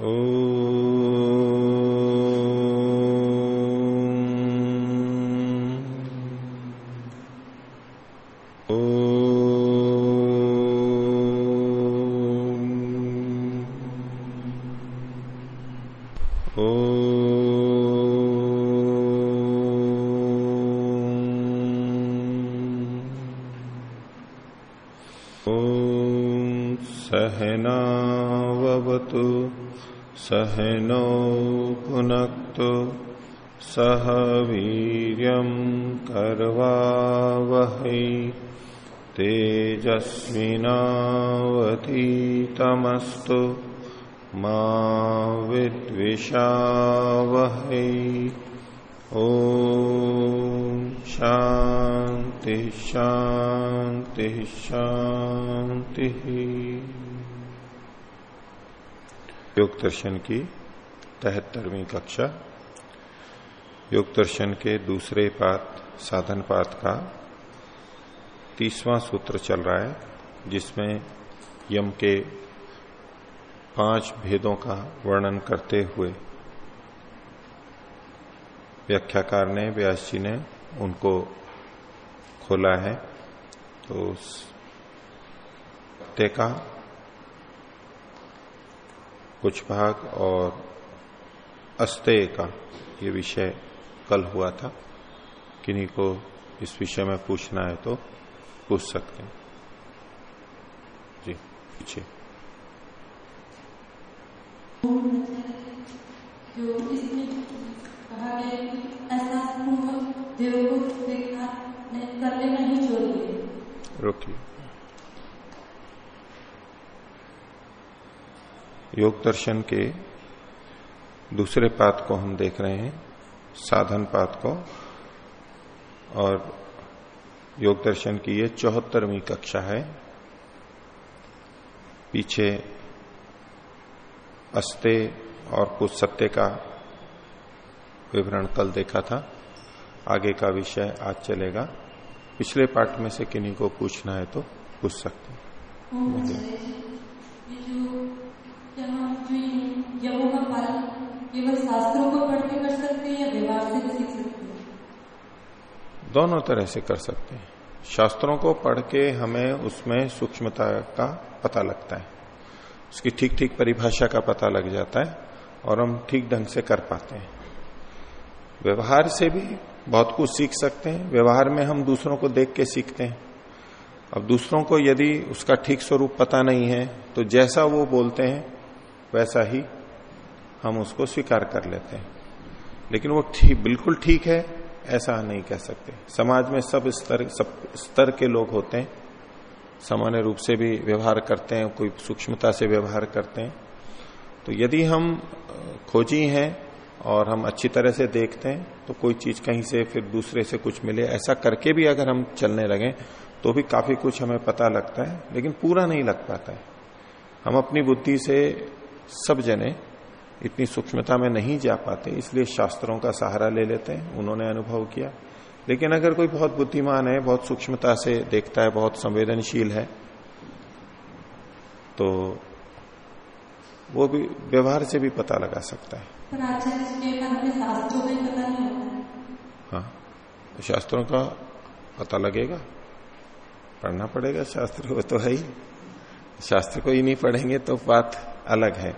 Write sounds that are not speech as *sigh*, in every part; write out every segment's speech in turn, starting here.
Oh. सहनौ पुनक्तु सह वीर्यं कर्वावहै। तेजस्विनावतीतमस्तु मा विद्विषावहै। ओ शांति शांति शांति योग दर्शन की तहत्तरवीं कक्षा। योग दर्शन के दूसरे पात, साधन पात का तीसवां सूत्र चल रहा है, जिसमें यम के पाँच भेदों का वर्णन करते हुए व्याख्याकार ने, व्यास जी ने उनको खोला है। तो का कुछ भाग और अस्तेय का ये विषय कल हुआ था। किन्हीं को इस विषय में पूछना है तो पूछ सकते हैं। जी पीछे जो इसमें कहा गया है कि ऐसा देव को देखना कर लेना ही ज़रूरी है रोकिए योग दर्शन के दूसरे पात को हम देख रहे हैं, साधन पात को, और योग दर्शन की ये चौहत्तरवीं कक्षा है। पीछे अस्ते और कुछ सत्य का विवरण कल देखा था। आगे का विषय आज चलेगा। पिछले पाठ में से किन्हीं को पूछना है तो पूछ सकते हैं। जो यमों का पालन केवल शास्त्रों को पढ़ के कर सकते हैं या व्यवहार से भी सीख सकते हैं? दोनों तरह से कर सकते हैं। शास्त्रों को पढ़ के हमें उसमें सूक्ष्मता का पता लगता है। उसकी ठीक ठीक परिभाषा का पता लग जाता है और हम ठीक ढंग से कर पाते हैं। व्यवहार से भी बहुत कुछ सीख सकते हैं। व्यवहार में हम दूसरों को देख के सीखते हैं। अब दूसरों को यदि उसका ठीक स्वरूप पता नहीं है तो जैसा वो बोलते हैं, वैसा ही हम उसको स्वीकार कर लेते हैं। लेकिन वो ठीक, बिल्कुल ठीक है, ऐसा नहीं कह सकते। समाज में सब स्तर सब स्तर के लोग होते हैं। सामान्य रूप से भी व्यवहार करते हैं, कोई सूक्ष्मता से व्यवहार करते हैं। तो यदि हम खोजी हैं और हम अच्छी तरह से देखते हैं तो कोई चीज़ कहीं से फिर दूसरे से कुछ मिले, ऐसा करके भी अगर हम चलने लगे तो भी काफ़ी कुछ हमें पता लगता है, लेकिन पूरा नहीं लग पाता है। हम अपनी बुद्धि से सब जने इतनी सूक्ष्मता में नहीं जा पाते इसलिए शास्त्रों का सहारा ले लेते हैं उन्होंने अनुभव किया। लेकिन अगर कोई बहुत बुद्धिमान है बहुत सूक्ष्मता से देखता है बहुत संवेदनशील है तो वो भी व्यवहार से भी पता लगा सकता है। है तो शास्त्रों का पता लगेगा। पढ़ना पड़ेगा शास्त्र को तो है ही। शास्त्र को ही नहीं पढ़ेंगे तो बात अलग है।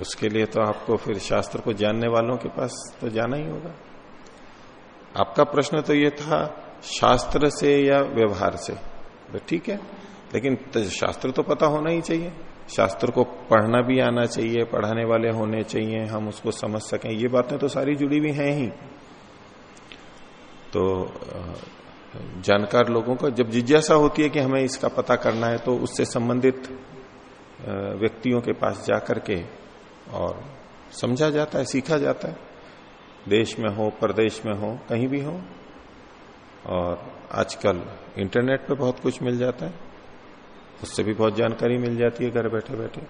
उसके लिए तो आपको फिर शास्त्र को जानने वालों के पास तो जाना ही होगा। आपका प्रश्न तो ये था, शास्त्र से या व्यवहार से? तो ठीक है, लेकिन तो शास्त्र तो पता होना ही चाहिए। शास्त्र को पढ़ना भी आना चाहिए, पढ़ाने वाले होने चाहिए, हम उसको समझ सकें। ये बातें तो सारी जुड़ी हुई हैं ही। तो जानकार लोगों को जब जिज्ञासा होती है कि हमें इसका पता करना है तो उससे संबंधित व्यक्तियों के पास जाकर के और समझा जाता है, सीखा जाता है। देश में हो, प्रदेश में हो, कहीं भी हो, और आजकल इंटरनेट पे बहुत कुछ मिल जाता है। उससे भी बहुत जानकारी मिल जाती है घर बैठे बैठे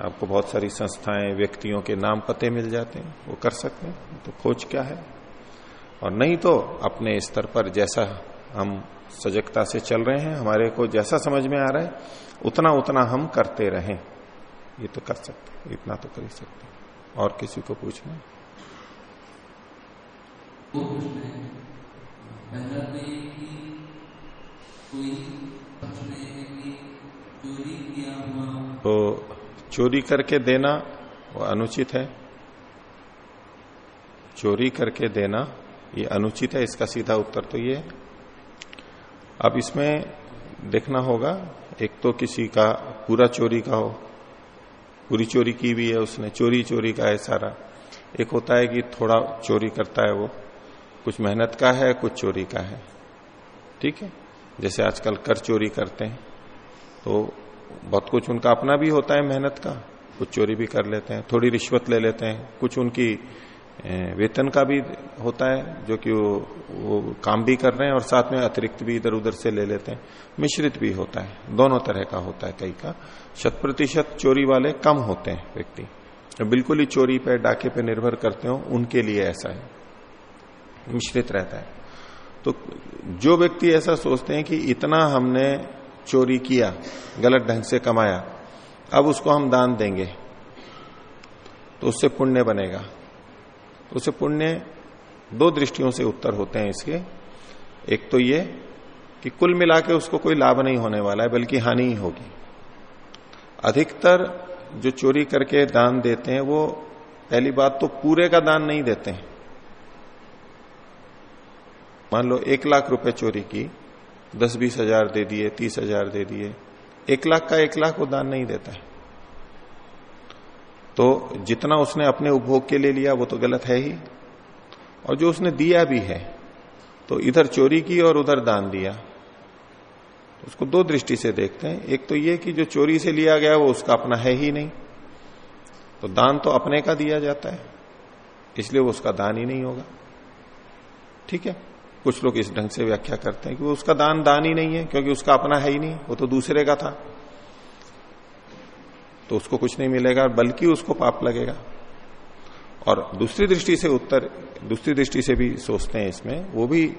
आपको बहुत सारी संस्थाएँ, व्यक्तियों के नाम पते मिल जाते हैं, वो कर सकते हैं। तो खोज क्या है? और नहीं तो अपने स्तर पर जैसा हम सजगता से चल रहे हैं, हमारे को जैसा समझ में आ रहा है उतना उतना हम करते रहें। ये तो कर सकते इतना तो कर ही सकते और किसी को पूछना? तो चोरी करके देना वो अनुचित है। चोरी करके देना ये अनुचित है इसका सीधा उत्तर तो ये अब इसमें देखना होगा एक तो किसी का पूरा चोरी का हो पूरी चोरी की भी है, उसने चोरी चोरी का है सारा। एक होता है कि थोड़ा चोरी करता है वो। कुछ मेहनत का है, कुछ चोरी का है। ठीक है? जैसे आजकल कर चोरी करते हैं तो बहुत कुछ उनका अपना भी होता है मेहनत का। कुछ चोरी भी कर लेते हैं, थोड़ी रिश्वत ले लेते हैं, कुछ उनकी वेतन का भी होता है जो कि वो, वो काम भी कर रहे हैं और साथ में अतिरिक्त भी इधर उधर से ले लेते हैं। मिश्रित भी होता है दोनों तरह का होता है कई का। शत प्रतिशत चोरी वाले कम होते हैं व्यक्ति। बिल्कुल ही चोरी पे डाके पे निर्भर करते हो उनके लिए ऐसा है। मिश्रित रहता है। तो जो व्यक्ति ऐसा सोचते हैं कि इतना हमने चोरी किया गलत ढंग से कमाया अब उसको हम दान देंगे तो उससे पुण्य बनेगा। उसे पुण्य दो दृष्टियों से उत्तर होते हैं इसके। एक तो ये कि कुल मिला के उसको कोई लाभ नहीं होने वाला है, बल्कि हानि ही होगी। अधिकतर जो चोरी करके दान देते हैं, वो पहली बात तो पूरे का दान नहीं देते हैं। मान लो एक लाख रुपए चोरी की, दस बीस हज़ार दे दिए, तीस हज़ार दे दिए, एक लाख का एक लाख वो दान नहीं देता है। तो जितना उसने अपने उपभोग के लिए लिया, वो तो गलत है ही। और जो उसने दिया भी है तो इधर चोरी की और उधर दान दिया। उसको दो दृष्टि से देखते हैं। एक तो ये कि जो चोरी से लिया गया, वो उसका अपना है ही नहीं। तो दान तो अपने का दिया जाता है, इसलिए वो उसका दान ही नहीं होगा। ठीक है? कुछ लोग इस ढंग से व्याख्या करते हैं कि वो उसका दान दान ही नहीं है, क्योंकि उसका अपना है ही नहीं, वो तो दूसरे का था। तो उसको कुछ नहीं मिलेगा, बल्कि उसको पाप लगेगा। और दूसरी दृष्टि से उत्तर, दूसरी दृष्टि से भी सोचते हैं इसमें, वो भी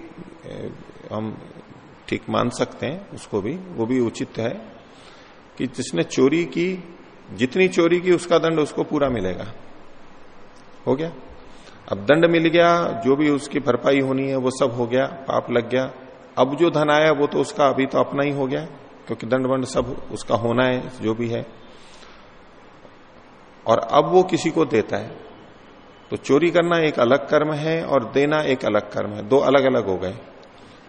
हम ठीक मान सकते हैं, उसको भी, वो भी उचित है कि जिसने चोरी की, जितनी चोरी की उसका दंड उसको पूरा मिलेगा। हो गया? अब दंड मिल गया, जो भी उसकी भरपाई होनी है, वो सब हो गया, पाप लग गया। अब जो धन आया, वो तो उसका अभी तो अपना ही हो गया, क्योंकि दंड वंड सब उसका होना है, जो भी है। और अब वो किसी को देता है। तो चोरी करना एक अलग कर्म है और देना एक अलग कर्म है। दो अलग अलग हो गए।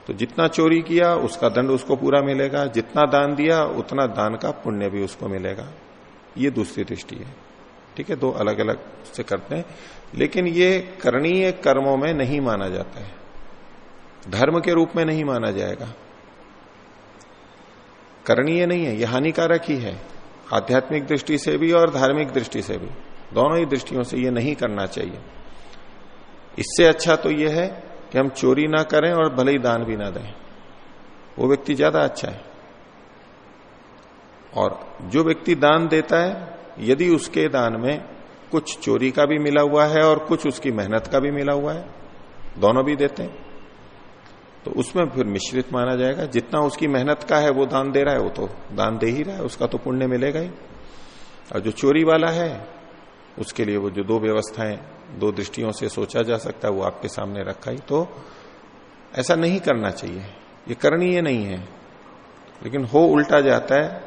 तो जितना चोरी किया, उसका दंड उसको पूरा मिलेगा। जितना दान दिया, उतना दान का पुण्य भी उसको मिलेगा। ये दूसरी दृष्टि है। ठीक है? दो अलग अलग से करते हैं। लेकिन ये करणीय कर्मों में नहीं माना जाता है। धर्म के रूप में नहीं माना जाएगा। करणीय नहीं है। यह हानिकारक ही है। आध्यात्मिक दृष्टि से भी और धार्मिक दृष्टि से भी। दोनों ही दृष्टियों से यह नहीं करना चाहिए। इससे अच्छा तो यह है कि हम चोरी ना करें और भले ही दान भी ना दें। वो व्यक्ति ज़्यादा अच्छा है। और जो व्यक्ति दान देता है, यदि उसके दान में कुछ चोरी का भी मिला हुआ है और कुछ उसकी मेहनत का भी मिला हुआ है, दोनों भी देते हैं। तो उसमें फिर मिश्रित माना जाएगा। जितना उसकी मेहनत का है, वो दान दे रहा है, वो तो दान दे ही रहा है, उसका तो पुण्य मिलेगा ही। और जो चोरी वाला है, उसके लिए वो जो दो व्यवस्थाएँ, दो दृष्टियों से सोचा जा सकता है, वो आपके सामने रखा ही। तो ऐसा नहीं करना चाहिए। ये करणीय नहीं है। लेकिन हो उल्टा जाता है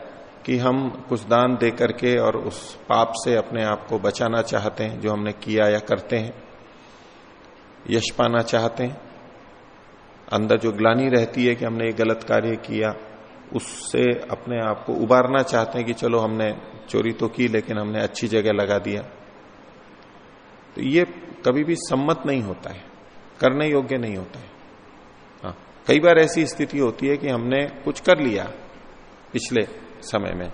कि हम कुछ दान दे करके और उस पाप से अपने आप को बचाना चाहते हैं, जो हमने किया या करते हैं। यश पाना चाहते हैं। अंदर जो ग्लानी रहती है कि हमने एक गलत कार्य किया, उससे अपने आप को उबारना चाहते हैं कि चलो हमने चोरी तो की, लेकिन हमने अच्छी जगह लगा दिया। तो ये कभी भी सम्मत नहीं होता है, करने योग्य नहीं होता है। हाँ कई बार ऐसी स्थिति होती है कि हमने कुछ कर लिया पिछले समय में,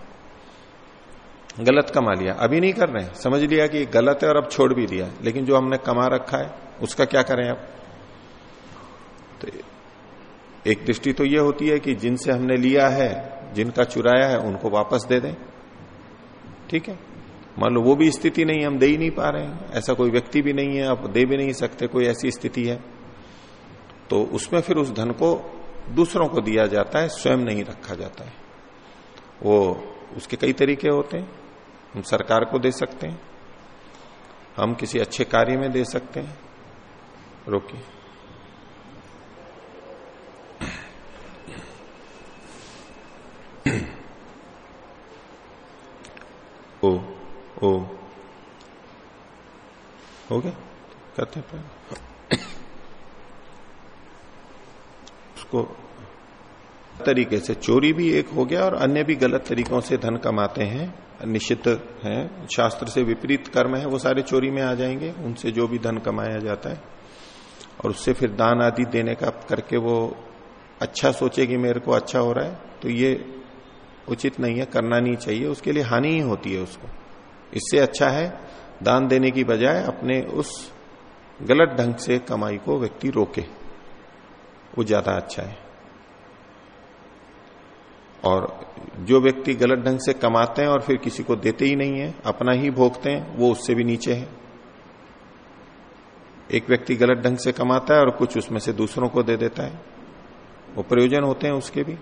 गलत कमा लिया, अभी नहीं कर रहे हैं। समझ लिया कि गलत है और अब छोड़ भी दिया, लेकिन जो हमने कमा रखा है, उसका क्या करें अब? तो एक दृष्टि तो यह होती है कि जिनसे हमने लिया है, जिनका चुराया है, उनको वापस दे दें। ठीक है? मान लो वो भी स्थिति नहीं, हम दे ही नहीं पा रहे हैं। ऐसा कोई व्यक्ति भी नहीं है, आप दे भी नहीं सकते, कोई ऐसी स्थिति है। तो उसमें फिर उस धन को दूसरों को दिया जाता है, स्वयं नहीं रखा जाता है। वो उसके कई तरीके होते हैं। हम सरकार को दे सकते हैं। हम किसी अच्छे कार्य में दे सकते हैं। रोकिए। ओ हो गया? करते हैं उसको तरीके से, चोरी भी एक हो गया और अन्य भी गलत तरीकों से धन कमाते हैं, निश्चित है, शास्त्र से विपरीत कर्म है, वो सारे चोरी में आ जाएँगे, उनसे जो भी धन कमाया जाता है। और उससे फिर दान आदि देने का करके वो अच्छा सोचे कि मेरे को अच्छा हो रहा है तो ये उचित नहीं है, करना नहीं चाहिए, उसके लिए हानि ही होती है उसको। इससे अच्छा है दान देने की बजाय अपने उस गलत ढंग से कमाई को व्यक्ति रोके। वो ज़्यादा अच्छा है। और जो व्यक्ति गलत ढंग से कमाते हैं और फिर किसी को देते ही नहीं है, अपना ही भोगते हैं, वो उससे भी नीचे है। एक व्यक्ति गलत ढंग से कमाता है और कुछ उसमें से दूसरों को दे देता है। वो प्रयोजन होते हैं उसके भी,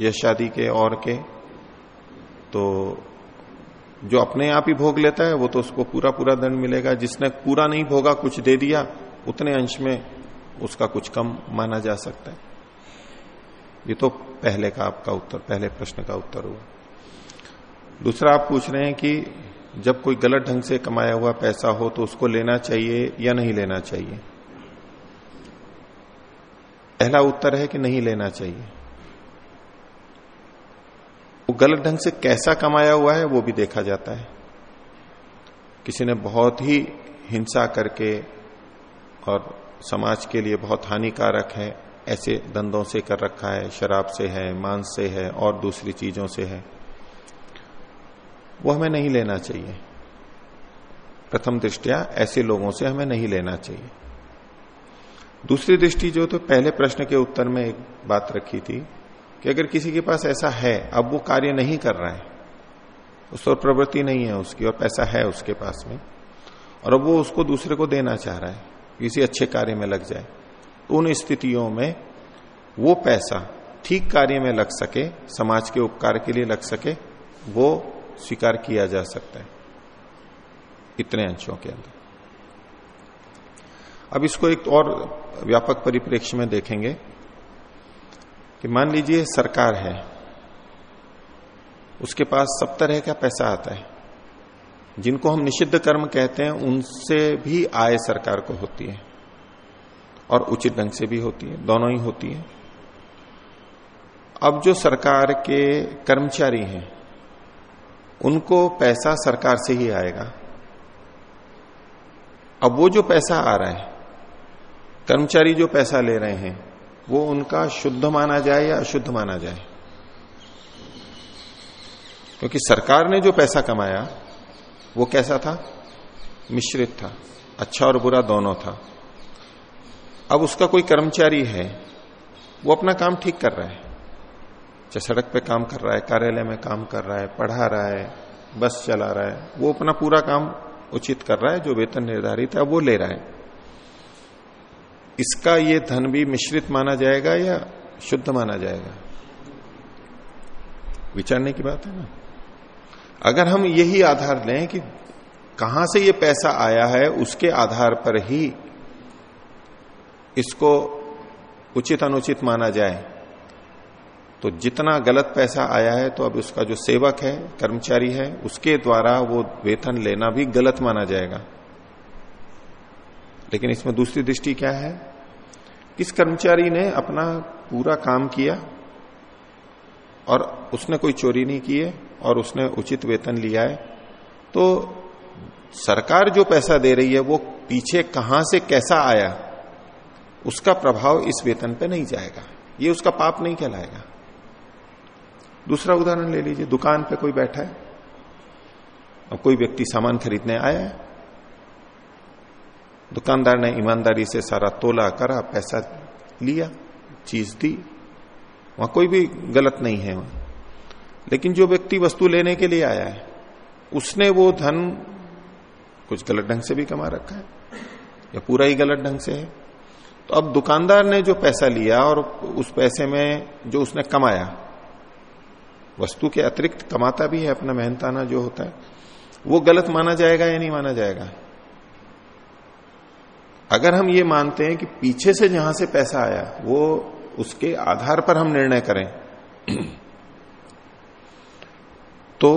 या शादी के और के। तो जो अपने आप ही भोग लेता है, वो तो उसको पूरा पूरा दंड मिलेगा। जिसने पूरा नहीं भोगा, कुछ दे दिया, उतने अंश में उसका कुछ कम माना जा सकता है। ये तो पहले का आपका उत्तर, पहले प्रश्न का उत्तर हुआ। दूसरा आप पूछ रहे हैं कि जब कोई गलत ढंग से कमाया हुआ पैसा हो तो उसको लेना चाहिए या नहीं लेना चाहिए? पहला उत्तर है कि नहीं लेना चाहिए। वो गलत ढंग से कैसा कमाया हुआ है, वो भी देखा जाता है। किसी ने बहुत ही हिंसा करके और समाज के लिए बहुत हानिकारक है, ऐसे धंधों से कर रखा है, शराब से है, मांस से है, और दूसरी चीज़ों से है। वो हमें नहीं लेना चाहिए। प्रथम दृष्टिया, ऐसे लोगों से हमें नहीं लेना चाहिए। दूसरी दृष्टि, जो तो पहले प्रश्न के उत्तर में एक बात रखी थी कि अगर किसी के पास ऐसा है, अब वो कार्य नहीं कर रहा है, उस और प्रवृत्ति नहीं है उसकी और पैसा है उसके पास में, और अब वो उसको दूसरे को देना चाह रहा है, किसी अच्छे कार्य में लग जाए तो उन स्थितियों में वो पैसा ठीक कार्य में लग सके, समाज के उपकार के लिए लग सके, वो स्वीकार किया जा सकता है, इतने अंशों के अंदर। अब इसको एक और व्यापक परिप्रेक्ष्य में देखेंगे। कि मान लीजिए सरकार है, उसके पास सब तरह का पैसा आता है, जिनको हम निषिद्ध कर्म कहते हैं, उनसे भी आय सरकार को होती है और उचित ढंग से भी होती है, दोनों ही होती है। अब जो सरकार के कर्मचारी हैं, उनको पैसा सरकार से ही आएगा। अब वो जो पैसा आ रहा है, कर्मचारी जो पैसा ले रहे हैं वो उनका शुद्ध माना जाए या अशुद्ध माना जाए? क्योंकि सरकार ने जो पैसा कमाया, वो कैसा था? मिश्रित था। अच्छा और बुरा दोनों था। अब उसका कोई कर्मचारी है, वो अपना काम ठीक कर रहा है। चाहे सड़क पे काम कर रहा है, कार्यालय में काम कर रहा है, पढ़ा रहा है, बस चला रहा है, वो अपना पूरा काम उचित कर रहा है, जो वेतन निर्धारित है वो ले रहा है। इसका ये धन भी मिश्रित माना जाएगा या शुद्ध माना जाएगा? विचारने की बात है ना? अगर हम यही आधार लें कि कहाँ से ये पैसा आया है, उसके आधार पर ही इसको उचित अनुचित माना जाए तो जितना गलत पैसा आया है तो अब उसका जो सेवक है, कर्मचारी है, उसके द्वारा वो वेतन लेना भी गलत माना जाएगा। लेकिन इसमें दूसरी दृष्टि क्या है? किस कर्मचारी ने अपना पूरा काम किया और उसने कोई चोरी नहीं की है और उसने उचित वेतन लिया है? तो सरकार जो पैसा दे रही है, वो पीछे कहाँ से कैसा आया? उसका प्रभाव इस वेतन पे नहीं जाएगा। ये उसका पाप नहीं कहलाएगा। दूसरा उदाहरण ले लीजिए, दुकान पे कोई बैठा है अब कोई व्यक्ति सामान खरीदने आया है दुकानदार ने ईमानदारी से सारा तोला, करा, पैसा लिया, चीज़ दी। वहाँ कोई भी गलत नहीं है वहाँ। लेकिन जो व्यक्ति वस्तु लेने के लिए आया है, उसने वो धन कुछ गलत ढंग से भी कमा रखा है, या पूरा ही गलत ढंग से है। तो अब दुकानदार ने जो पैसा लिया और उस पैसे में जो उसने कमाया, वस्तु के अतिरिक्त कमाता भी है, अपना मेहनताना जो होता है, वो गलत माना जाएगा या नहीं माना जाएगा? अगर हम ये मानते हैं कि पीछे से जहाँ से पैसा आया, वो उसके आधार पर हम निर्णय करें तो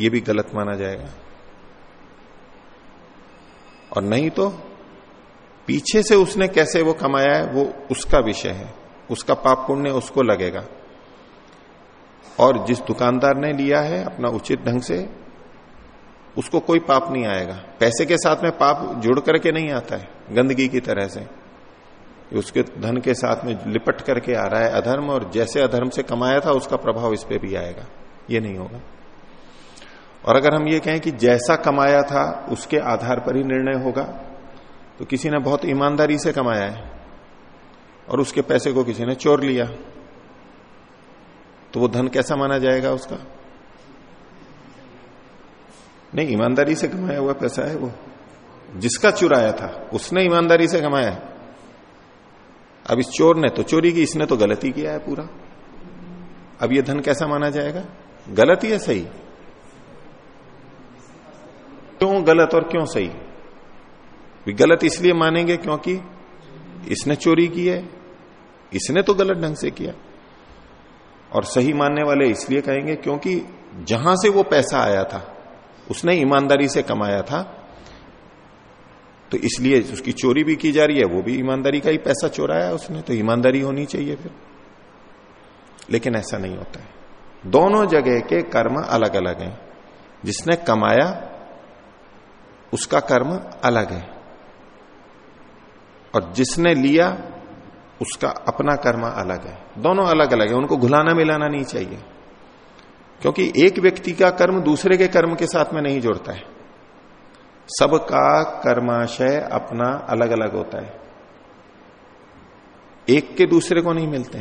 ये भी गलत माना जाएगा। और नहीं तो पीछे से उसने कैसे वो कमाया है, वो उसका विषय है। उसका पाप पुण्य उसको लगेगा। और जिस दुकानदार ने लिया है अपना उचित ढंग से उसको कोई पाप नहीं आएगा। पैसे के साथ में पाप जुड़ करके नहीं आता है, गंदगी की तरह से। उसके धन के साथ में लिपट करके आ रहा है अधर्म और जैसे अधर्म से कमाया था, उसका प्रभाव इस पर भी आएगा। ये नहीं होगा। और अगर हम ये कहें कि जैसा कमाया था, उसके आधार पर ही निर्णय होगा तो किसी ने बहुत ईमानदारी से कमाया है और उसके पैसे को किसी ने चोर लिया तो वो धन कैसा माना जाएगा उसका? नहीं, ईमानदारी से कमाया हुआ पैसा है वो। जिसका चुराया था, उसने ईमानदारी से कमाया। है अब इस चोर ने तो चोरी की इसने तो गलती किया है पूरा। अब ये धन कैसा माना जाएगा? गलत या सही? क्यों गलत और क्यों सही? भी गलत इसलिए मानेंगे क्योंकि इसने चोरी की है, इसने तो गलत ढंग से किया। और सही मानने वाले इसलिए कहेंगे क्योंकि जहाँ से वो पैसा आया था उसने ईमानदारी से कमाया था तो इसलिए उसकी चोरी भी की जा रही है, वो भी ईमानदारी का ही पैसा चोराया उसने तो ईमानदारी होनी चाहिए फिर। लेकिन ऐसा नहीं होता है। दोनों जगह के कर्म अलग अलग हैं। जिसने कमाया, उसका कर्म अलग है। और जिसने लिया, उसका अपना कर्म अलग है। दोनों अलग अलग है, उनको घुलाना मिलाना नहीं चाहिए। क्योंकि एक व्यक्ति का कर्म दूसरे के कर्म के साथ में नहीं जोड़ता है। सबका कर्माशय अपना अलग अलग होता है। एक के दूसरे को नहीं मिलते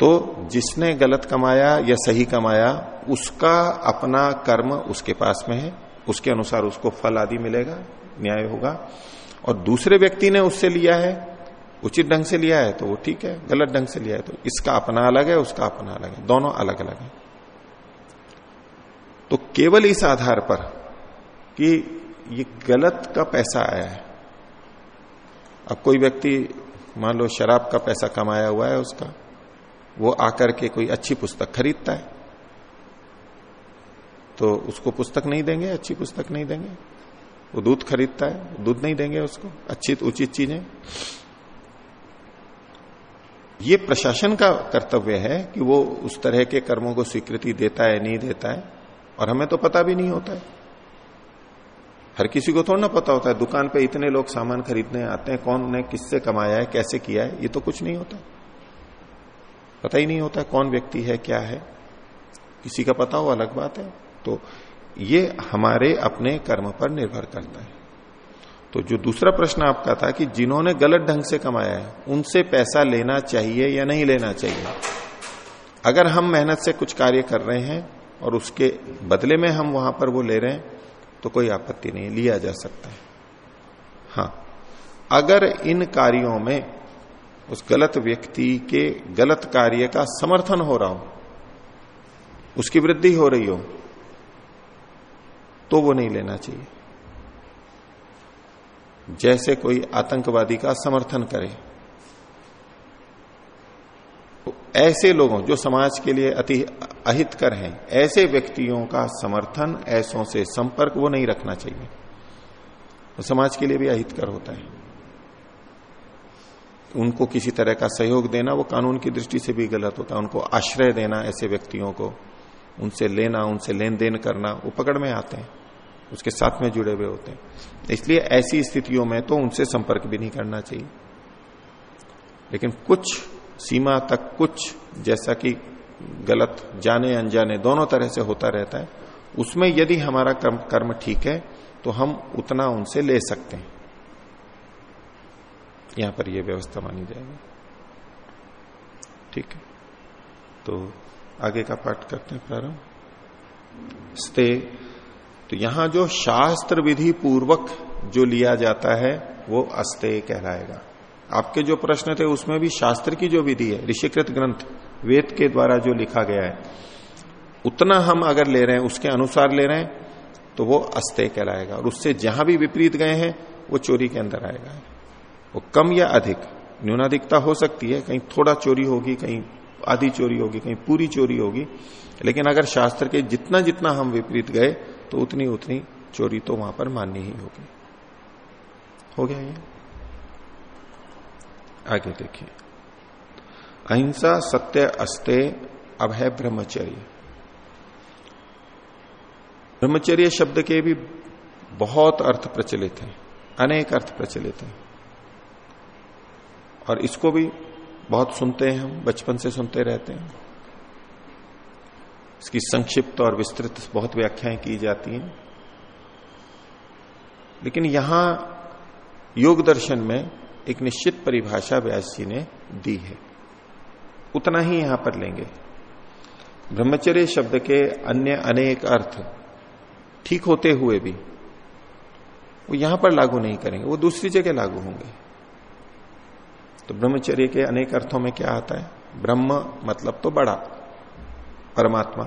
तो जिसने गलत कमाया या सही कमाया, उसका अपना कर्म उसके पास में है, उसके अनुसार उसको फल आदि मिलेगा, न्याय होगा। और दूसरे व्यक्ति ने उससे लिया है उचित ढंग से लिया है तो वो ठीक है, गलत ढंग से लिया है तो इसका अपना अलग है, उसका अपना अलग है, दोनों अलग अलग है। तो केवल इस आधार पर कि ये गलत का पैसा आया है। अब कोई व्यक्ति, मान लो शराब का पैसा कमाया हुआ है उसका, वो आकर के कोई अच्छी पुस्तक खरीदता है तो उसको पुस्तक नहीं देंगे, अच्छी पुस्तक नहीं देंगे। वो दूध खरीदता है, दूध नहीं देंगे उसको, अच्छी उचित चीज़ें। ये प्रशासन का कर्तव्य है कि वो उस तरह के कर्मों को स्वीकृति देता है, नहीं देता है, और हमें तो पता भी नहीं होता है। हर किसी को थोड़ा ना पता होता है, दुकान पे इतने लोग सामान खरीदने आते हैं, कौन ने किससे कमाया है, कैसे किया है, ये तो कुछ नहीं होता। पता ही नहीं होता कौन व्यक्ति है, क्या है। किसी का पता हो, अलग बात है। तो ये हमारे अपने कर्म पर निर्भर करता है। तो जो दूसरा प्रश्न आपका था कि जिन्होंने गलत ढंग से कमाया है, उनसे पैसा लेना चाहिए या नहीं लेना चाहिए? अगर हम मेहनत से कुछ कार्य कर रहे हैं और उसके बदले में हम वहाँ पर वो ले रहे हैं तो कोई आपत्ति नहीं, लिया जा सकता है। हाँ। अगर इन कार्यों में उस गलत व्यक्ति के गलत कार्य का समर्थन हो रहा हो, उसकी वृद्धि हो रही हो तो वो नहीं लेना चाहिए। जैसे कोई आतंकवादी का समर्थन करे। तो ऐसे लोगों, जो समाज के लिए अति अहितकर हैं, ऐसे व्यक्तियों का समर्थन, ऐसों से संपर्क वो नहीं रखना चाहिए। तो समाज के लिए भी अहितकर होता है। उनको किसी तरह का सहयोग देना, वो कानून की दृष्टि से भी गलत होता है। उनको आश्रय देना ऐसे व्यक्तियों को, उनसे लेना, उनसे लेन देन करना, वो पकड़ में आते हैं, उसके साथ में जुड़े हुए होते हैं। इसलिए ऐसी स्थितियों में तो उनसे संपर्क भी नहीं करना चाहिए। लेकिन कुछ सीमा तक, कुछ जैसा कि गलत जाने, अनजाने दोनों तरह से होता रहता है, उसमें यदि हमारा कर्म कर्म ठीक है तो हम उतना उनसे ले सकते हैं। यहाँ पर यह व्यवस्था मानी जाएगी। ठीक है। तो आगे का पाठ करते हैं, प्रारंभ। स्ते तो यहाँ जो शास्त्र विधि पूर्वक जो लिया जाता है, वो अस्तेय कहलाएगा। आपके जो प्रश्न थे, उसमें भी शास्त्र की जो विधि है, ऋषिकृत ग्रंथ, वेद के द्वारा जो लिखा गया है, उतना हम अगर ले रहे हैं, उसके अनुसार ले रहे हैं तो वो अस्तेय कहलाएगा। और उससे जहाँ भी विपरीत गए हैं, वो चोरी के अंदर आएगा। वो कम या अधिक, न्यूनाधिकता हो सकती है, कहीं थोड़ा चोरी होगी, कहीं आधी चोरी होगी, कहीं पूरी चोरी होगी, लेकिन अगर शास्त्र के जितना जितना हम विपरीत गए तो उतनी उतनी चोरी तो वहाँ पर माननी ही होगी। हो गया ये? आगे देखिए। अहिंसा सत्य अस्ते अब है ब्रह्मचर्य। ब्रह्मचर्य शब्द के भी बहुत अर्थ प्रचलित हैं, अनेक अर्थ प्रचलित हैं। और इसको भी बहुत सुनते हैं हम, बचपन से सुनते रहते हैं। इसकी संक्षिप्त और विस्तृत बहुत व्याख्याएँ की जाती हैं। लेकिन यहाँ योग दर्शन में एक निश्चित परिभाषा व्यास जी ने दी है। उतना ही यहाँ पर लेंगे। ब्रह्मचर्य शब्द के अन्य अनेक अर्थ ठीक होते हुए भी वो यहाँ पर लागू नहीं करेंगे, वो दूसरी जगह लागू होंगे। तो ब्रह्मचर्य के अनेक अर्थों में क्या आता है? ब्रह्म मतलब तो बड़ा। परमात्मा।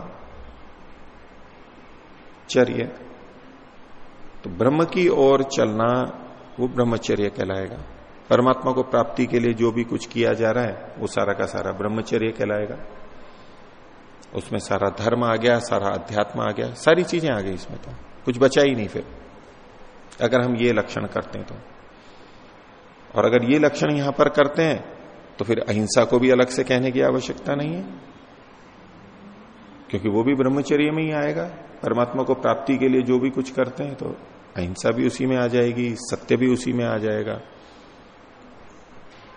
चर्य। तो ब्रह्म की ओर चलना वो ब्रह्मचर्य कहलाएगा। परमात्मा को प्राप्ति के लिए जो भी कुछ किया जा रहा है, वो सारा का सारा ब्रह्मचर्य कहलाएगा। उसमें सारा धर्म आ गया, सारा अध्यात्म आ गया, सारी चीज़ें आ गई इसमें तो। कुछ बचा ही नहीं फिर। अगर हम ये लक्षण करते हैं तो। और अगर ये लक्षण यहाँ पर करते हैं तो फिर अहिंसा को भी अलग से कहने की आवश्यकता नहीं है। क्योंकि वो भी ब्रह्मचर्य में ही आएगा। परमात्मा को प्राप्ति के लिए जो भी कुछ करते हैं तो अहिंसा भी उसी में आ जाएगी, सत्य भी उसी में आ जाएगा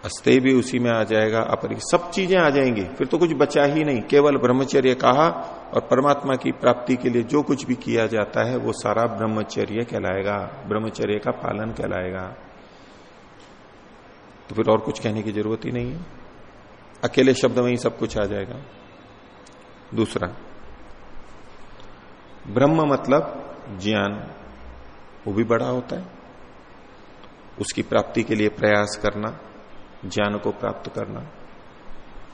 अस्तेय भी उसी में आ जाएगा, अपर सब चीज़ें आ जाएँगी। फिर तो कुछ बचा ही नहीं। केवल ब्रह्मचर्य कहा और परमात्मा की प्राप्ति के लिए जो कुछ भी किया जाता है, वो सारा ब्रह्मचर्य कहलाएगा। ब्रह्मचर्य का पालन कहलाएगा। तो फिर और कुछ कहने की ज़रूरत ही नहीं है। अकेले शब्द में ही सब कुछ आ जाएगा। दूसरा। ब्रह्म मतलब ज्ञान। वो भी बड़ा होता है। उसकी प्राप्ति के लिए प्रयास करना, ज्ञान को प्राप्त करना।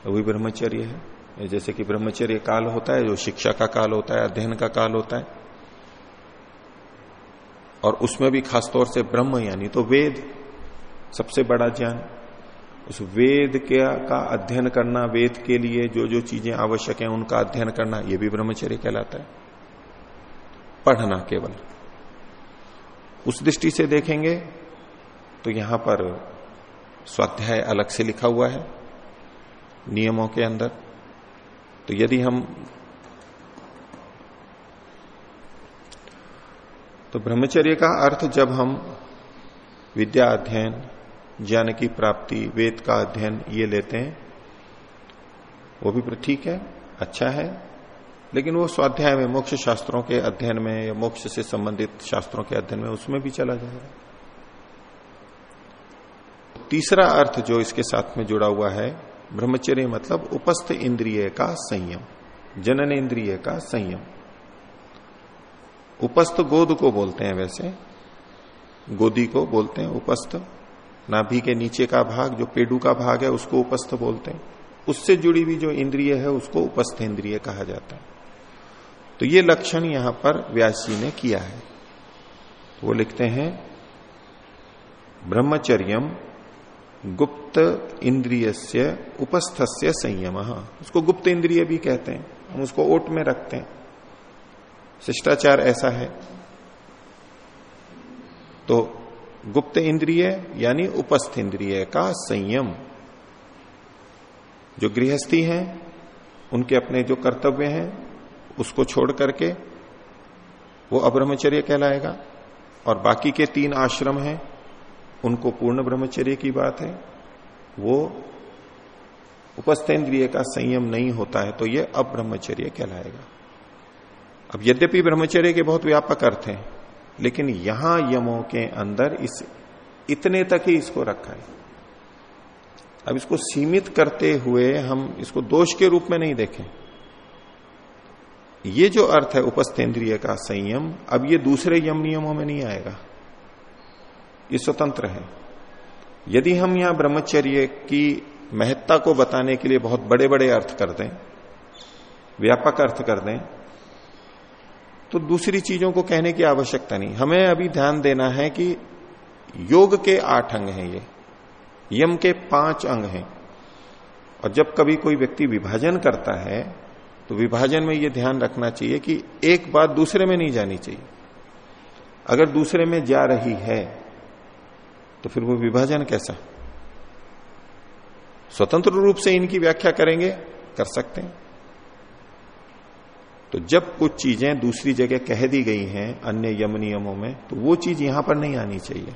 वो भी ब्रह्मचर्य है। जैसे कि ब्रह्मचर्य काल होता है, जो शिक्षा का काल होता है, अध्ययन का काल होता है। और उसमें भी खासतौर से ब्रह्म, यानी तो वेद, सबसे बड़ा ज्ञान। उस वेद के का अध्ययन करना, वेद के लिए जो जो चीज़ें आवश्यक हैं, उनका अध्ययन करना यह भी ब्रह्मचर्य कहलाता है। पढ़ना केवल। उस दृष्टि से देखेंगे तो यहाँ पर स्वाध्याय अलग से लिखा हुआ है, नियमों के अंदर। तो यदि हम तो ब्रह्मचर्य का अर्थ जब हम विद्या अध्ययन ज्ञान की प्राप्ति, वेद का अध्ययन ये लेते हैं। वो भी ठीक है अच्छा है। लेकिन वो स्वाध्याय में, मोक्ष शास्त्रों के अध्ययन में या मोक्ष से संबंधित शास्त्रों के अध्ययन में उसमें भी चला जाएगा। तीसरा अर्थ जो इसके साथ में जुड़ा हुआ है, ब्रह्मचर्य मतलब उपस्थ इंद्रिय का संयम, जनन इंद्रिय का संयम। उपस्थ गोद को बोलते हैं वैसे, गोदी को बोलते हैं उपस्थ। नाभि के नीचे का भाग, जो पेडू का भाग है, उसको उपस्थ बोलते हैं। उससे जुड़ी हुई जो इंद्रिय है, उसको उपस्थ इंद्रिय कहा जाता है। तो ये लक्षण यहाँ पर व्यास जी ने किया है। तो वो लिखते हैं, ब्रह्मचर्यम गुप्त इंद्रिय से उपस्थस्य संयम। उसको गुप्त इंद्रिय भी कहते हैं। हम उसको ओट में रखते हैं। शिष्टाचार ऐसा है। तो गुप्त इंद्रिय यानी उपस्थ इंद्रिय का संयम। जो गृहस्थी हैं, उनके अपने जो कर्तव्य हैं, उसको छोड़ करके वो अब्रह्मचर्य कहलाएगा। और बाकी के तीन आश्रम हैं, उनको पूर्ण ब्रह्मचर्य की बात है। वो उपस्थेन्द्रिय का संयम नहीं होता है तो ये अब्रह्मचर्य कहलाएगा। अब यद्यपि ब्रह्मचर्य के बहुत व्यापक अर्थ हैं लेकिन यहाँ यमों के अंदर इस, इतने तक ही इसको रखा है। अब इसको सीमित करते हुए हम इसको दोष के रूप में नहीं देखें। ये जो अर्थ है उपस्थेन्द्रिय का संयम, अब ये दूसरे यम नियमों में नहीं आएगा। ये स्वतंत्र है। यदि हम यहाँ ब्रह्मचर्य की महत्ता को बताने के लिए बहुत बड़े बड़े अर्थ कर दें, व्यापक अर्थ कर दें तो दूसरी चीज़ों को कहने की आवश्यकता नहीं। हमें अभी ध्यान देना है कि योग के आठ अंग हैं ये। यम के पाँच अंग हैं। और जब कभी कोई व्यक्ति विभाजन करता है तो विभाजन में यह ध्यान रखना चाहिए कि एक बात दूसरे में नहीं जानी चाहिए। अगर दूसरे में जा रही है तो फिर वो विभाजन कैसा? स्वतंत्र रूप से इनकी व्याख्या करेंगे, कर सकते हैं। तो जब कुछ चीज़ें दूसरी जगह कह दी गई हैं, अन्य यम नियमों में तो वो चीज़ यहाँ पर नहीं आनी चाहिए।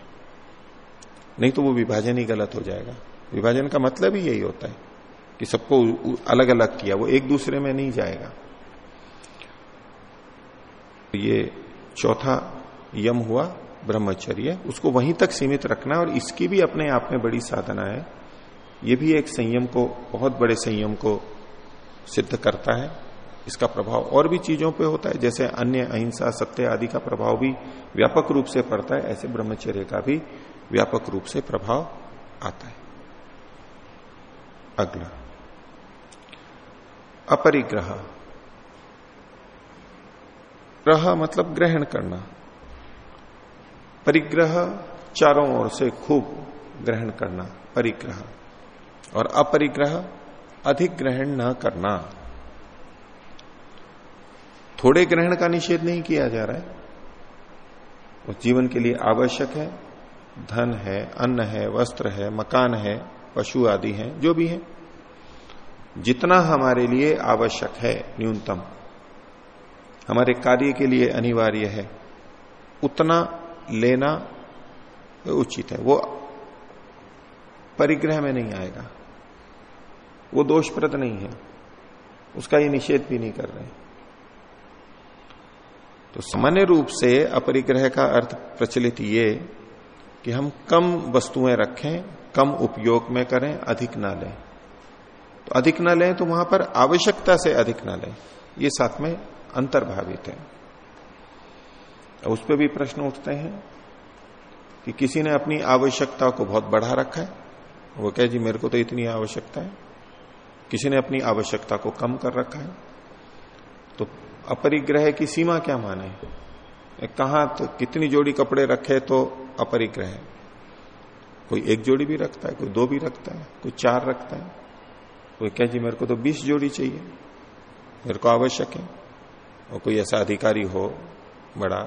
नहीं तो वो विभाजन ही गलत हो जाएगा। विभाजन का मतलब ही यही होता है कि सबको अलग अलग किया, वो एक दूसरे में नहीं जाएगा। ये चौथा यम हुआ, ब्रह्मचर्य, उसको वहीं तक सीमित रखना और इसकी भी अपने आप में बड़ी साधना है। ये भी एक संयम को, बहुत बड़े संयम को सिद्ध करता है। इसका प्रभाव और भी चीज़ों पे होता है, जैसे अन्य अहिंसा, सत्य आदि का प्रभाव भी व्यापक रूप से पड़ता है, ऐसे ब्रह्मचर्य का भी व्यापक रूप से प्रभाव आता है। अगला अपरिग्रह। ग्रह मतलब ग्रहण करना। परिग्रह चारों ओर से खूब ग्रहण करना, परिग्रह। और अपरिग्रह अधिक ग्रहण न करना। थोड़े ग्रहण का निषेध नहीं किया जा रहा है। वो जीवन के लिए आवश्यक है। धन है, अन्न है, वस्त्र है, मकान है, पशु आदि है, जो भी है। जितना हमारे लिए आवश्यक है, न्यूनतम। हमारे कार्य के लिए अनिवार्य है। उतना लेना उचित है। वो परिग्रह में नहीं आएगा। वो दोषप्रद नहीं है। उसका ये निषेध भी नहीं कर रहे तो सामान्य रूप से अपरिग्रह का अर्थ प्रचलित ये कि हम कम वस्तुएँ रखें, कम उपयोग में करें, अधिक ना लें। तो अधिक ना लें तो वहाँ पर आवश्यकता से अधिक ना लें। ये साथ में अंतर्भावित है। उस पर भी प्रश्न उठते हैं कि किसी ने अपनी आवश्यकता को बहुत बढ़ा रखा है? वो कहे, जी, मेरे को तो इतनी आवश्यकता है। किसी ने अपनी आवश्यकता को कम कर रखा है? अपरिग्रह की सीमा क्या माने? कहा तो कितनी जोड़ी कपड़े रखे तो अपरिग्रह? कोई एक जोड़ी भी रखता है, कोई दो भी रखता है, कोई चार रखता है। कोई कह, जी, मेरे को तो बीस जोड़ी चाहिए, मेरे को आवश्यक है, और कोई ऐसा अधिकारी हो बड़ा,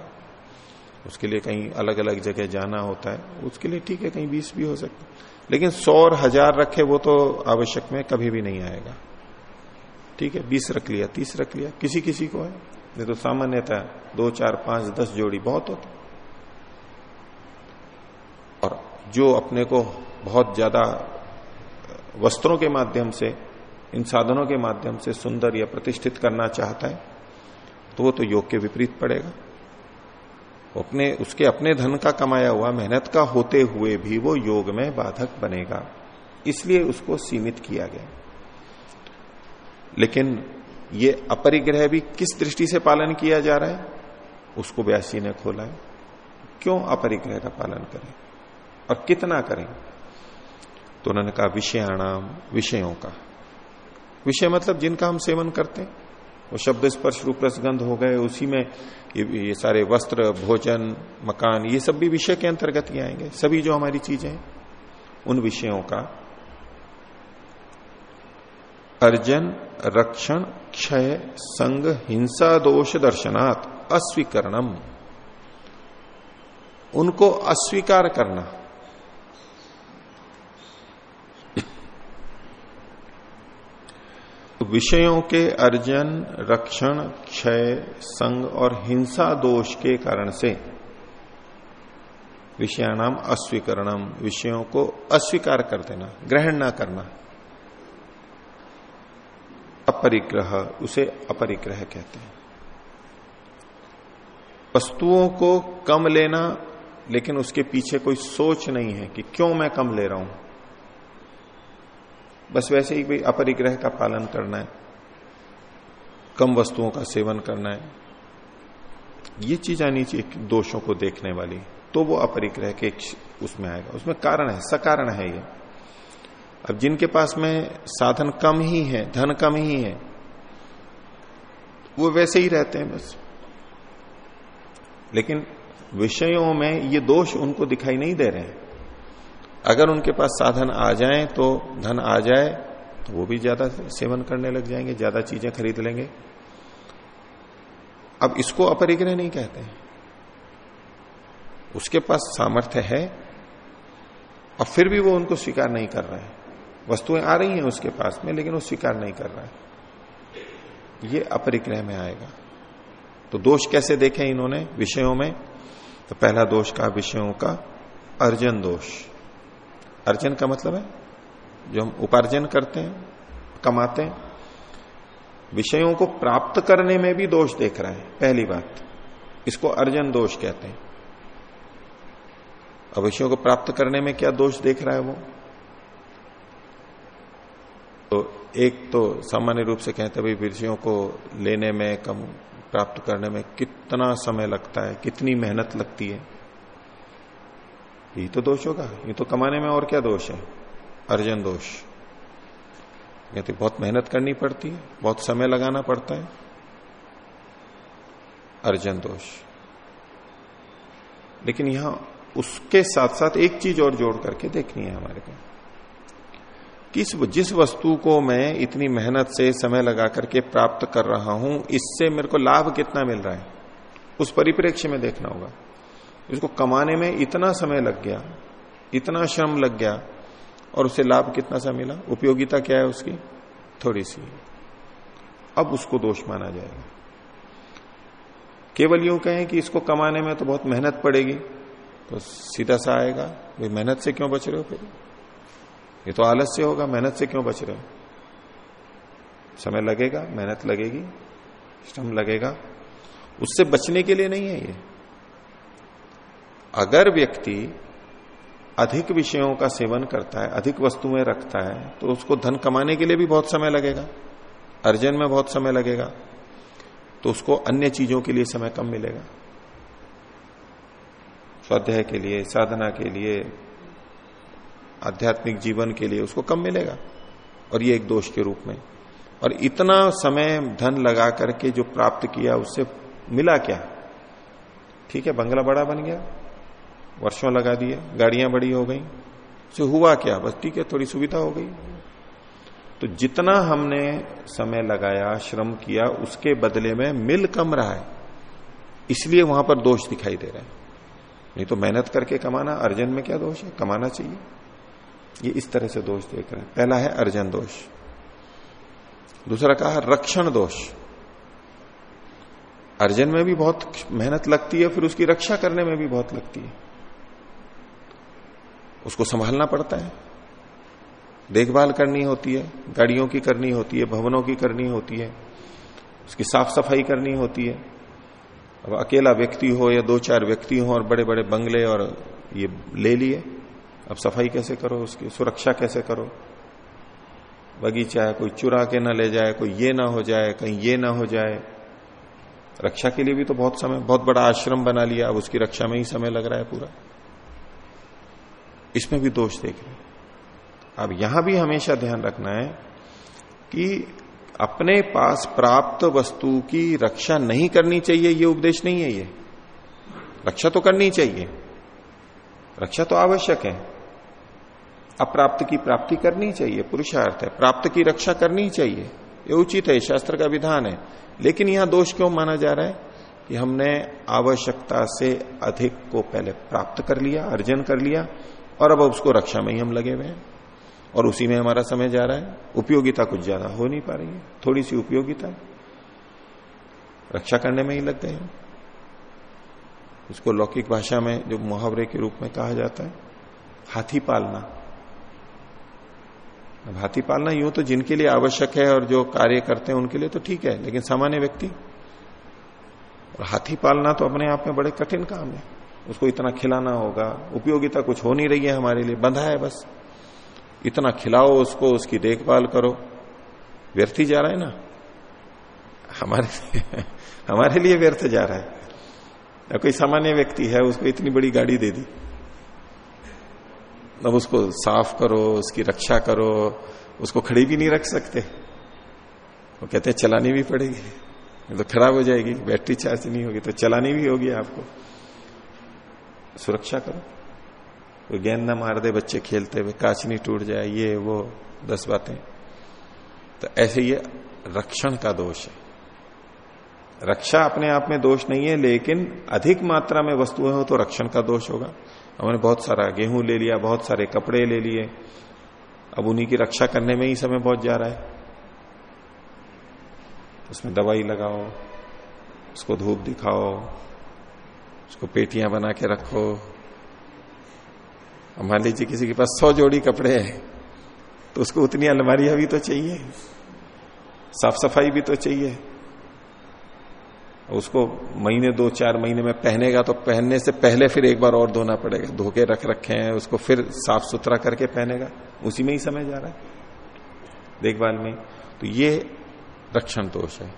उसके लिए कहीं अलग अलग जगह जाना होता है, उसके लिए ठीक है, कहीं बीस भी हो सकता लेकिन सौ और हज़ार रखे वो तो आवश्यक में कभी भी नहीं आएगा। ठीक है, बीस रख लिया, तीस रख लिया किसी किसी को है? नहीं तो सामान्यतः दो, चार, पाँच, दस जोड़ी बहुत होता और जो अपने को बहुत ज़्यादा वस्त्रों के माध्यम से, इन साधनों के माध्यम से सुंदर या प्रतिष्ठित करना चाहता है तो वो तो योग के विपरीत पड़ेगा। अपने, उसके अपने धन का कमाया हुआ, मेहनत का होते हुए भी वो योग में बाधक बनेगा। इसलिए उसको सीमित किया गया। लेकिन ये अपरिग्रह भी किस दृष्टि से पालन किया जा रहा है? उसको व्यासी ने खोला है। क्यों अपरिग्रह का पालन करें? और कितना करें? तो उन्होंने कहा विषयाणाम विषयों का। विषय मतलब जिनका हम सेवन करते हैं। वो शब्द स्पर्श रूप रसगंध हो गए उसी में ये, ये सारे वस्त्र भोजन मकान ये सब भी विषय के अंतर्गत ही आएँगे। सभी जो हमारी चीज़ें उन विषयों का अर्जन, रक्षण, क्षय, संग, हिंसा, दोष, दर्शनात्, अस्वीकरणम। उनको अस्वीकार करना। विषयों के अर्जन, रक्षण, क्षय, संग और हिंसा, दोष के कारण से। विषयाणाम अस्वीकरणम। विषयों को अस्वीकार कर देना। ग्रहण ना करना। अपरिग्रह, उसे अपरिग्रह कहते हैं। वस्तुओं को कम लेना, लेकिन उसके पीछे कोई सोच नहीं है कि क्यों मैं कम ले रहा हूँ। बस वैसे ही अपरिग्रह का पालन करना है, कम वस्तुओं का सेवन करना है। ये चीज़ आनी चाहिए दोषों को देखने वाली तो वो अपरिग्रह के उसमें आएगा। उसमें कारण है, सकारण है ये। अब जिनके पास में साधन कम ही है, धन कम ही है, वो वैसे ही रहते हैं बस। लेकिन विषयों में ये दोष उनको दिखाई नहीं दे रहे हैं। अगर उनके पास साधन आ जाए तो धन आ जाए तो वो भी ज़्यादा सेवन करने लग जाएँगे, ज़्यादा चीज़ें खरीद लेंगे। अब इसको अपरिग्रह नहीं कहते हैं। उसके पास सामर्थ्य है, और फिर भी वो उनको स्वीकार नहीं कर रहे है। वस्तुएँ आ रही हैं उसके पास में, लेकिन वो स्वीकार नहीं कर रहा है। ये अपरिग्रह में आएगा। तो दोष कैसे देखे इन्होंने विषयों में? तो पहला दोष का विषयों का अर्जन दोष। अर्जन का मतलब है, जो हम उपार्जन करते हैं, कमाते हैं, विषयों को प्राप्त करने में भी दोष देख रहा है। पहली बात, इसको अर्जन दोष कहते हैं। अब विषयों को प्राप्त करने में क्या दोष देख रहा है वो? तो एक तो सामान्य रूप से कहते भाई, विषयों को लेने में, कम प्राप्त करने में कितना समय लगता है, कितनी मेहनत लगती है? ये तो दोष होगा। ये तो कमाने में और क्या दोष है? अर्जन दोष। कहते बहुत मेहनत करनी पड़ती है, बहुत समय लगाना पड़ता है। अर्जन दोष। लेकिन यहाँ उसके साथ साथ एक चीज़ और जोड़ करके देखनी है हमारे को। किस जिस वस्तु को मैं इतनी मेहनत से समय लगा करके प्राप्त कर रहा हूँ, इससे मेरे को लाभ कितना मिल रहा है? उस परिप्रेक्ष्य में देखना होगा। इसको कमाने में इतना समय लग गया, इतना श्रम लग गया, और उससे लाभ कितना सा मिला? उपयोगिता क्या है उसकी? थोड़ी सी। अब उसको दोष माना जाएगा। केवल यूँ कहें कि इसको कमाने में तो बहुत मेहनत पड़ेगी तो सीधा सा आएगा, भाई मेहनत से क्यों बच रहे हो फिर? ये तो आलस्य होगा, मेहनत से क्यों बच रहे हो? समय लगेगा, मेहनत लगेगी, श्रम लगेगा। उससे बचने के लिए नहीं है ये। अगर व्यक्ति अधिक विषयों का सेवन करता है, अधिक वस्तुएँ रखता है तो उसको धन कमाने के लिए भी बहुत समय लगेगा, अर्जन में बहुत समय लगेगा तो उसको अन्य चीज़ों के लिए समय कम मिलेगा। स्वाध्याय के लिए, साधना के लिए आध्यात्मिक जीवन के लिए उसको कम मिलेगा। और ये एक दोष के रूप में। और इतना समय धन लगा करके जो प्राप्त किया, उससे मिला क्या? ठीक है, बंगला बड़ा बन गया। वर्षों लगा दिए, गाड़ियाँ बड़ी हो गई। उसे हुआ क्या? बस ठीक है, थोड़ी सुविधा हो गई। तो जितना हमने समय लगाया, श्रम किया, उसके बदले में मिल कम रहा है। इसलिए वहाँ पर दोष दिखाई दे रहा है। नहीं तो मेहनत करके कमाना, अर्जन में क्या दोष है? कमाना चाहिए। ये इस तरह से दोष देख रहे हैं। पहला है अर्जन दोष। दूसरा कहा रक्षण दोष। अर्जन में भी बहुत मेहनत लगती है, फिर उसकी रक्षा करने में भी बहुत लगती है। उसको संभालना पड़ता है। देखभाल करनी होती है, गाड़ियों की करनी होती है, भवनों की करनी होती है, उसकी साफ़ सफ़ाई करनी होती है। अब अकेला व्यक्ति हो या दो चार व्यक्ति हो और बड़े बड़े बंगले और ये ले लिए अब सफ़ाई कैसे करो उसकी? सुरक्षा कैसे करो? बगीचा है, कोई चुरा के ना ले जाए, कोई ये ना हो जाए, कहीं ये ना हो जाए। रक्षा के लिए भी तो बहुत समय, बहुत बड़ा आश्रम बना लिया, अब उसकी रक्षा में ही समय लग रहा है पूरा। इसमें भी दोष देख रहे अब यहाँ भी हमेशा ध्यान रखना है कि अपने पास प्राप्त वस्तु की रक्षा नहीं करनी चाहिए, ये उपदेश नहीं है ये। रक्षा तो करनी चाहिए। रक्षा तो आवश्यक है। अप्राप्त की प्राप्ति करनी चाहिए, पुरुषार्थ है। प्राप्त की रक्षा करनी चाहिए। ये उचित है शास्त्र का विधान है। लेकिन यहाँ दोष क्यों माना जा रहा है? कि हमने आवश्यकता से अधिक को पहले प्राप्त कर लिया, अर्जन कर लिया, और अब उसको रक्षा में ही हम लगे हुए हैं। और उसी में हमारा समय जा रहा है। उपयोगिता कुछ ज़्यादा हो नहीं पा रही है। थोड़ी सी उपयोगिता। रक्षा करने में ही लग गए हैं। इसको लौकिक भाषा में जो मुहावरे के रूप में कहा जाता है, हाथी पालना। हाथी पालना यूँ तो जिनके लिए आवश्यक है और जो कार्य करते हैं उनके लिए तो ठीक है, लेकिन सामान्य व्यक्ति। और हाथी पालना तो अपने आप में बड़े कठिन काम है। उसको इतना खिलाना होगा, उपयोगिता कुछ हो नहीं रही है हमारे लिए, बंधा है बस। इतना खिलाओ उसको, उसकी देखभाल करो। व्यर्थ ही जा रहा है ना? हमारे हमारे लिए व्यर्थ जा रहा है। कोई सामान्य व्यक्ति है, उसको इतनी बड़ी गाड़ी दे दी। अब उसको साफ़ करो, उसकी रक्षा करो, उसको खड़ी भी नहीं रख सकते। वो कहते हैं, चलानी भी पड़ेगी। तो खराब हो जाएगी, बैटरी चार्ज नहीं होगी तो चलानी भी होगी आपको। सुरक्षा करो। कोई गेंद ना मार दे बच्चे खेलते हुए, कांच नहीं टूट जाए, ये, वो, दस बातें। तो ऐसे ये रक्षण का दोष है। रक्षा अपने आप में दोष नहीं है, लेकिन अधिक मात्रा में वस्तुएँ हो तो रक्षण का दोष होगा। हमने बहुत सारा गेहूँ ले लिया, बहुत सारे कपड़े ले लिए। अब उन्हीं की रक्षा करने में ही समय बहुत जा रहा है। उसमें दवाई लगाओ, उसको धूप दिखाओ, उसको पेटियाँ बना के रखो। मान लीजिए किसी के पास सौ जोड़ी कपड़े हैं तो उसको उतनी अलमारियाँ भी तो चाहिए, साफ़ सफ़ाई भी तो चाहिए। उसको महीने, दो, चार महीने में पहनेगा तो पहनने से पहले फिर एक बार और धोना पड़ेगा। धोके रख रखे हैं, उसको फिर साफ़ सुथरा करके पहनेगा। उसी में ही समय जा रहा है। देखभाल में। तो ये रक्षण दोष है।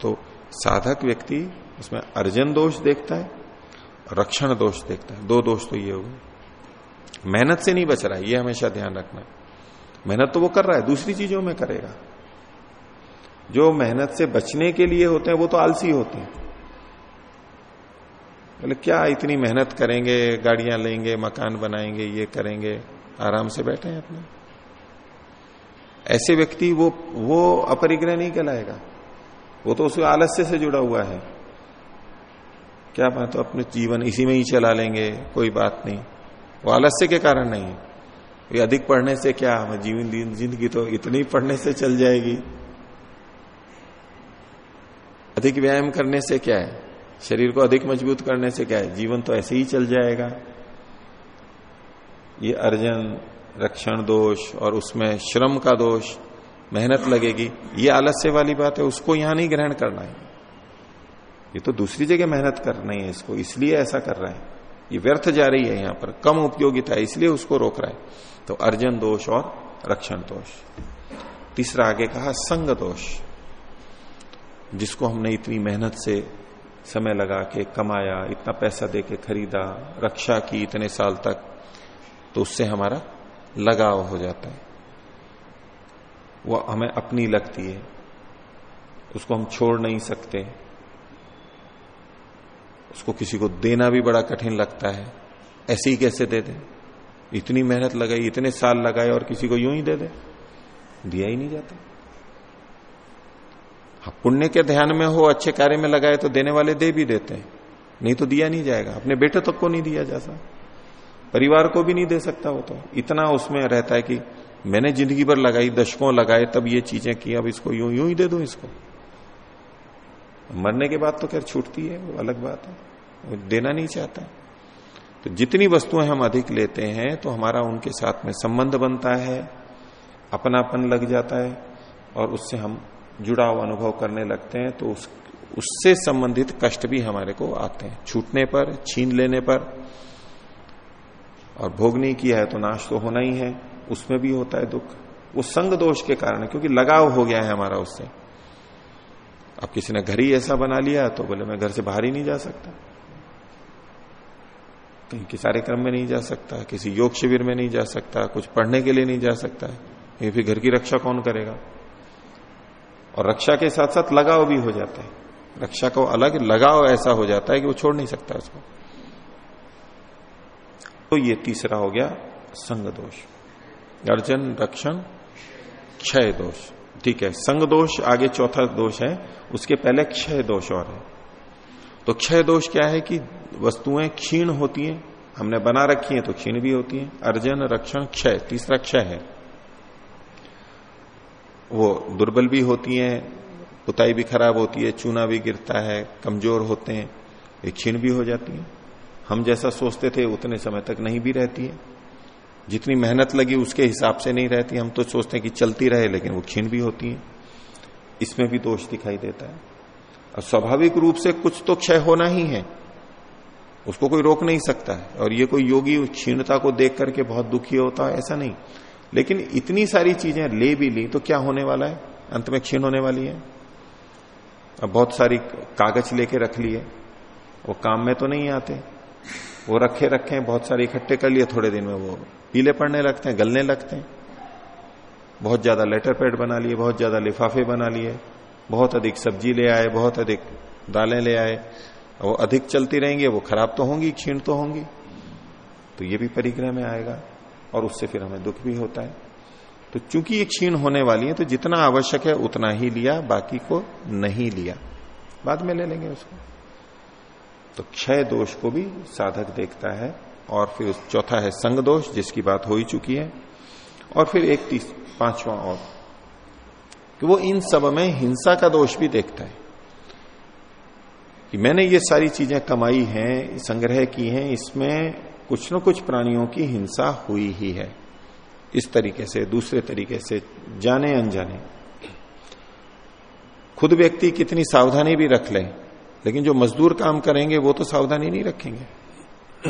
तो साधक व्यक्ति उसमें अर्जन दोष देखता है, रक्षण दोष देखता है। दो दोष तो ये हो गए। मेहनत से नहीं बच रहा है, ये हमेशा ध्यान रखना मेहनत तो वो कर रहा है, दूसरी चीज़ों में करेगा। जो मेहनत से बचने के लिए होते हैं, वो तो आलसी होते हैं। बोले, क्या इतनी मेहनत करेंगे, गाड़ियाँ लेंगे, मकान बनाएँगे, ये करेंगे, आराम से बैठे हैं अपने? ऐसे व्यक्ति वो वो अपरिग्रह नहीं कहलाएगा। वो तो उसके आलस्य से जुड़ा हुआ है। क्या बात तो अपने जीवन इसी में ही चला लेंगे, कोई बात नहीं। वो आलस्य के कारण नहीं है। अधिक पढ़ने से क्या जीवन, ज़िंदगी तो इतनी पढ़ने से चल जाएगी। अधिक व्यायाम करने से क्या है? शरीर को अधिक मज़बूत करने से क्या है? जीवन तो ऐसे ही चल जाएगा। ये अर्जन, रक्षण दोष और उसमें श्रम का दोष, मेहनत लगेगी, ये आलस्य वाली बात है, उसको यहाँ नहीं ग्रहण करना है। ये तो दूसरी जगह मेहनत करनी है इसको, इसलिए ऐसा कर रहा है। ये व्यर्थ जा रही है यहाँ पर, कम उपयोगिता है, इसलिए उसको रोक रहा है। तो अर्जन दोष और रक्षण दोष। तीसरा आगे कहा, संग दोष। जिसको हमने इतनी मेहनत से समय लगा के कमाया, इतना पैसा दे के खरीदा, रक्षा की इतने साल तक तो उससे हमारा लगाव हो जाता है। वो हमें अपनी लगती है। उसको हम छोड़ नहीं सकते। उसको किसी को देना भी बड़ा कठिन लगता है। ऐसे ही कैसे दे दे? इतनी मेहनत लगाई, इतने साल लगाए और किसी को यूँ ही दे दे? दिया ही नहीं जाता। पुण्य के ध्यान में हो, अच्छे कार्य में लगाए तो देने वाले दे भी देते हैं। नहीं तो दिया नहीं जाएगा। अपने बेटे तक को नहीं दिया जा सकता। परिवार को भी नहीं दे सकता वो तो। इतना उसमें रहता है कि मैंने ज़िंदगी भर लगाई, दशकों लगाए, तब ये चीज़ें की, अब इसको यूँ यूँ ही दे दू इसको। मरने के बाद तो खैर छूटती है, वो अलग बात है। वो देना नहीं चाहता। तो जितनी वस्तुएँ हम अधिक लेते हैं तो हमारा उनके साथ में संबंध बनता है, अपनापन लग जाता है, और उससे हम जुड़ाव अनुभव करने लगते हैं तो उस, उससे संबंधित कष्ट भी हमारे को आते हैं। छूटने पर, छीन लेने पर, और भोग नहीं किया है तो नाश तो होना ही है। उसमें भी होता है दुख। वो संग दोष के कारण है, क्योंकि लगाव हो गया है हमारा उससे। अब किसी ने घर ही ऐसा बना लिया तो बोले, मैं घर से बाहर ही नहीं जा सकता। कहीं किसी कार्यक्रम में नहीं जा सकता, किसी योग शिविर में नहीं जा सकता, कुछ पढ़ने के लिए नहीं जा सकता। ये फिर घर की रक्षा कौन करेगा? और रक्षा के साथ साथ लगाव भी हो जाता है। रक्षा को अलग, लगाव ऐसा हो जाता है कि वो छोड़ नहीं सकता उसको। तो ये तीसरा हो गया संग दोष। अर्जन, रक्षण, क्षय दोष। ठीक है संग दोष आगे चौथा दोष है, उसके पहले क्षय दोष और है। तो क्षय दोष क्या है कि वस्तुएँ क्षीण होती हैं, हमने बना रखी हैं तो क्षीण भी होती हैं। अर्जन, रक्षण, क्षय, तीसरा क्षय है। वो दुर्बल भी होती हैं, पुताई भी खराब होती है, चूना भी गिरता है, कमज़ोर होते हैं, ये क्षीण भी हो जाती है। हम जैसा सोचते थे, उतने समय तक नहीं भी रहती है। जितनी मेहनत लगी, उसके हिसाब से नहीं रहती। हम तो सोचते हैं कि चलती रहे, लेकिन वो क्षीण भी होती है। इसमें भी दोष दिखाई देता है। और स्वाभाविक रूप से कुछ तो क्षय होना ही है। उसको कोई रोक नहीं सकता है। और ये कोई योगी क्षीणता को देख करके बहुत दुखी होता है, ऐसा नहीं। लेकिन इतनी सारी चीज़ें ले भी ली तो क्या होने वाला है? अंत में क्षीण होने वाली है। अब बहुत सारी कागज़ लेके रख लिए। वो काम में तो नहीं आते। वो रखे रखे, बहुत सारे इकट्ठे कर लिए, थोड़े दिन में वो पीले पड़ने लगते हैं, गलने लगते हैं। बहुत ज़्यादा लेटर पैड बना लिए, बहुत ज़्यादा लिफाफे बना लिए, बहुत अधिक सब्ज़ी ले आए, बहुत अधिक दालें ले आए। वो अधिक चलती रहेंगी, वो खराब तो होंगी, क्षीण तो होंगी। तो ये भी परिग्रह में आएगा। और उससे फिर हमें दुख भी होता है। तो चूँकि ये क्षीण होने वाली है तो जितना आवश्यक है उतना ही लिया, बाकी को नहीं लिया। बाद में ले लेंगे उसको। तो क्षय दोष को भी साधक देखता है, और फिर चौथा है संग दोष, जिसकी बात हो ही चुकी है। और फिर एक पांचवा और, कि वो इन सब में हिंसा का दोष भी देखता है। कि मैंने ये सारी चीज़ें कमाई हैं, संग्रह की हैं, इसमें कुछ न कुछ प्राणियों की हिंसा हुई ही है। इस तरीके से, दूसरे तरीके से, जाने अनजाने। खुद व्यक्ति कितनी सावधानी भी रख ले, लेकिन जो मजदूर काम करेंगे, वो तो सावधानी नहीं रखेंगे।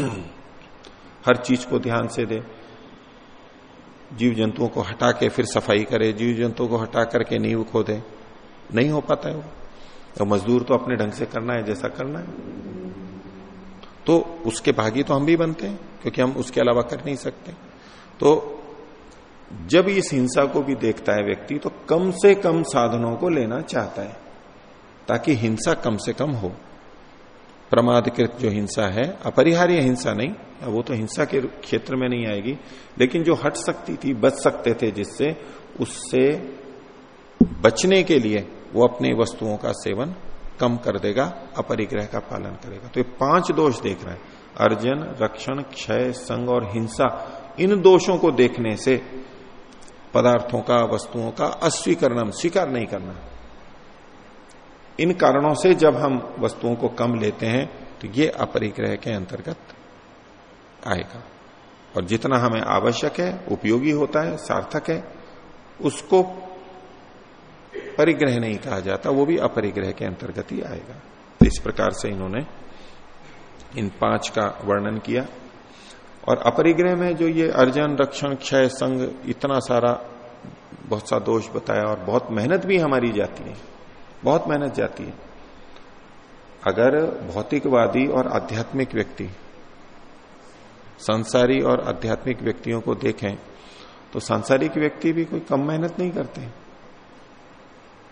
*clears throat* हर चीज़ को ध्यान से दे। जीव जंतुओं को हटा के फिर सफ़ाई करे जीव जंतुओं को हटा करके नींव खोदे। नहीं हो पाता है वो। तो मजदूर तो अपने ढंग से करना है जैसा करना है। तो उसके भागी तो हम भी बनते हैं, क्योंकि हम उसके अलावा कर नहीं सकते। तो जब इस हिंसा को भी देखता है व्यक्ति तो कम से कम साधनों को लेना चाहता है, ताकि हिंसा कम से कम हो। प्रमादकृत जो हिंसा है, अपरिहार्य हिंसा नहीं, वो तो हिंसा के क्षेत्र में नहीं आएगी, लेकिन जो हट सकती थी, बच सकते थे जिससे, उससे बचने के लिए वो अपनी वस्तुओं का सेवन कम कर देगा, अपरिग्रह का पालन करेगा। तो ये पाँच दोष देख रहे हैं। अर्जन, रक्षण, क्षय, संग और हिंसा। इन दोषों को देखने से पदार्थों का, वस्तुओं का अस्वीकरण स्वीकार नहीं करना। इन कारणों से जब हम वस्तुओं को कम लेते हैं तो ये अपरिग्रह के अंतर्गत आएगा। और जितना हमें आवश्यक है, उपयोगी होता है, सार्थक है, उसको परिग्रह नहीं कहा जाता, वो भी अपरिग्रह के अंतर्गत ही आएगा। तो इस प्रकार से इन्होंने इन पाँच का वर्णन किया। और अपरिग्रह में जो ये अर्जन, रक्षण, क्षय, संग, इतना सारा बहुत सा दोष बताया और बहुत मेहनत भी हमारी जाती है, बहुत मेहनत जाती है। अगर भौतिकवादी और आध्यात्मिक व्यक्ति, संसारी और आध्यात्मिक व्यक्तियों को देखें तो सांसारिक व्यक्ति भी कोई कम मेहनत नहीं करते। हैं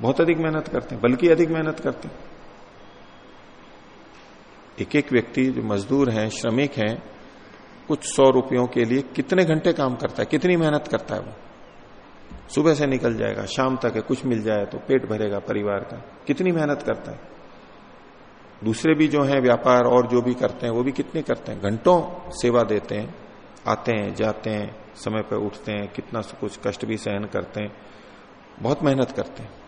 बहुत अधिक मेहनत करते हैं, बल्कि अधिक मेहनत करते हैं। एक एक व्यक्ति जो मजदूर हैं, श्रमिक हैं, कुछ सौ रुपयों के लिए कितने घंटे काम करता है, कितनी मेहनत करता है वो? सुबह से निकल जाएगा, शाम तक है, कुछ मिल जाए तो पेट भरेगा परिवार का। कितनी मेहनत करता है? दूसरे भी जो हैं, व्यापार और जो भी करते हैं, वो भी कितने करते हैं? घंटों सेवा देते हैं, आते हैं, जाते हैं, समय पर उठते हैं, कितना कुछ कष्ट भी सहन करते हैं, बहुत मेहनत करते हैं।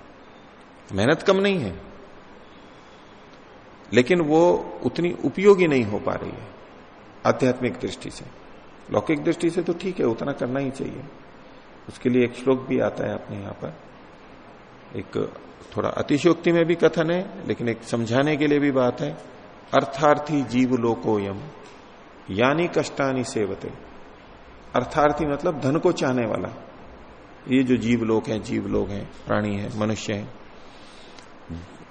मेहनत कम नहीं है। लेकिन वो उतनी उपयोगी नहीं हो पा रही है, आध्यात्मिक दृष्टि से। लौकिक दृष्टि से तो ठीक है, उतना करना ही चाहिए। उसके लिए एक श्लोक भी आता है अपने यहाँ पर। एक थोड़ा अतिशोक्ति में भी कथन है, लेकिन एक समझाने के लिए भी बात है। अर्थार्थी जीव लोकोयम, यानी कष्टानी सेवते। अर्थार्थी मतलब धन को चाहने वाला। ये जो जीव लोग हैं, जीव लोग हैं, प्राणी हैं, मनुष्य हैं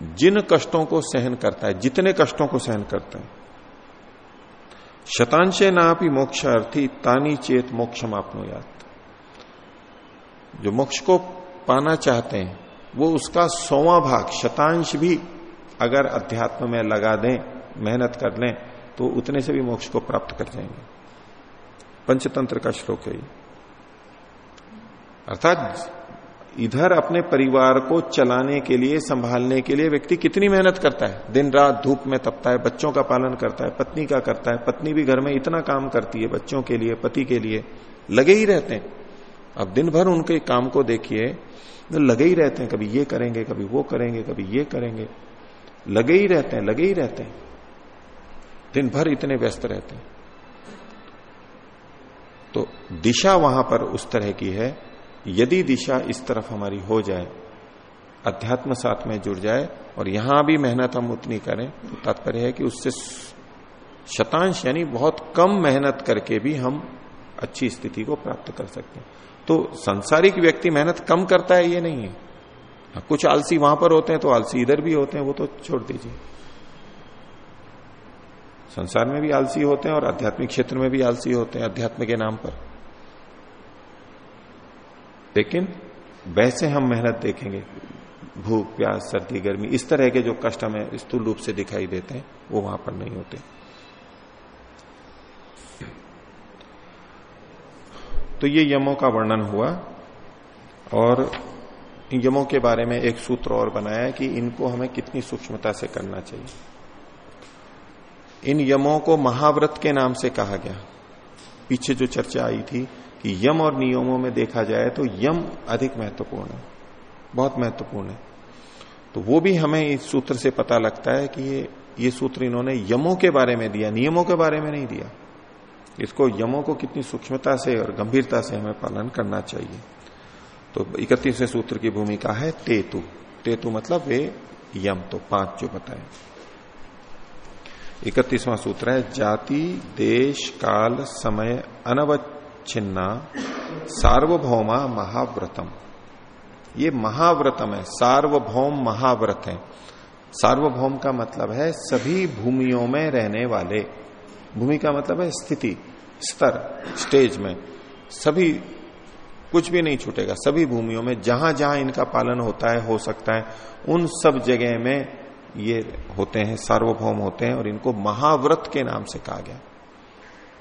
जिन कष्टों को सहन करता है, जितने कष्टों को सहन करता है। शतांशे ना भी मोक्ष अर्थी तानी चेत मोक्ष याद जो मोक्ष को पाना चाहते हैं, वो उसका सौवा भाग, शतांश भी अगर अध्यात्म में लगा दें, मेहनत कर लें तो उतने से भी मोक्ष को प्राप्त कर जाएँगे। पंचतंत्र का श्लोक है अर्थात इधर अपने परिवार को चलाने के लिए, संभालने के लिए व्यक्ति कितनी मेहनत करता है? दिन रात धूप में तपता है, बच्चों का पालन करता है, पत्नी का करता है, पत्नी भी घर में इतना काम करती है बच्चों के लिए, पति के लिए, लगे ही रहते हैं। अब दिन भर उनके काम को देखिए तो लगे ही रहते हैं, कभी ये करेंगे, कभी वो करेंगे, कभी ये करेंगे। लगे ही रहते हैं, लगे ही रहते हैं। दिन भर इतने व्यस्त रहते हैं। तो दिशा वहाँ पर उस तरह की है यदि दिशा इस तरफ़ हमारी हो जाए अध्यात्म साथ में जुड़ जाए और यहाँ भी मेहनत हम उतनी करें तो तात्पर्य है कि उससे शतांश यानी बहुत कम मेहनत करके भी हम अच्छी स्थिति को प्राप्त कर सकते हैं। तो संसारिक व्यक्ति मेहनत कम करता है ये नहीं है। हाँ, कुछ आलसी वहाँ पर होते हैं तो आलसी इधर भी होते हैं वो तो छोड़ दीजिए। संसार में भी आलसी होते हैं और आध्यात्मिक क्षेत्र में भी आलसी होते हैं अध्यात्म के नाम पर। लेकिन वैसे हम मेहनत देखेंगे, भूख, प्यास, सर्दी, गर्मी, इस तरह के जो कष्ट हमें स्थूल रूप से दिखाई देते हैं, वो वहाँ पर नहीं होते। तो ये यमों का वर्णन हुआ, और यमों के बारे में एक सूत्र और बनाया कि इनको हमें कितनी सूक्ष्मता से करना चाहिए। इन यमों को महाव्रत के नाम से कहा गया। पीछे जो चर्चा आई थी कि यम और नियमों में देखा जाए तो यम अधिक महत्वपूर्ण है, बहुत महत्वपूर्ण है। तो वो भी हमें इस सूत्र से पता लगता है कि ये ये सूत्र इन्होंने यमों के बारे में दिया, नियमों के बारे में नहीं दिया। इसको यमों को कितनी सूक्ष्मता से और गंभीरता से हमें पालन करना चाहिए। तो इकतीसवें सूत्र की भूमिका है तेतु। तेतु मतलब वे यम तो पाँच जो बताए। इकतीसवां सूत्र है जाति, देश, काल, समय अनवच्छिन्ना सार्वभौमा महाव्रतम। ये महाव्रतम है, सार्वभौम महाव्रत है। सार्वभौम का मतलब है सभी भूमियों में रहने वाले। भूमि का मतलब है स्थिति, स्तर, स्टेज में। सभी, कुछ भी नहीं छूटेगा, सभी भूमियों में जहाँ जहाँ इनका पालन होता है, हो सकता है, उन सब जगह में ये होते हैं, सार्वभौम होते हैं और इनको महाव्रत के नाम से कहा गया।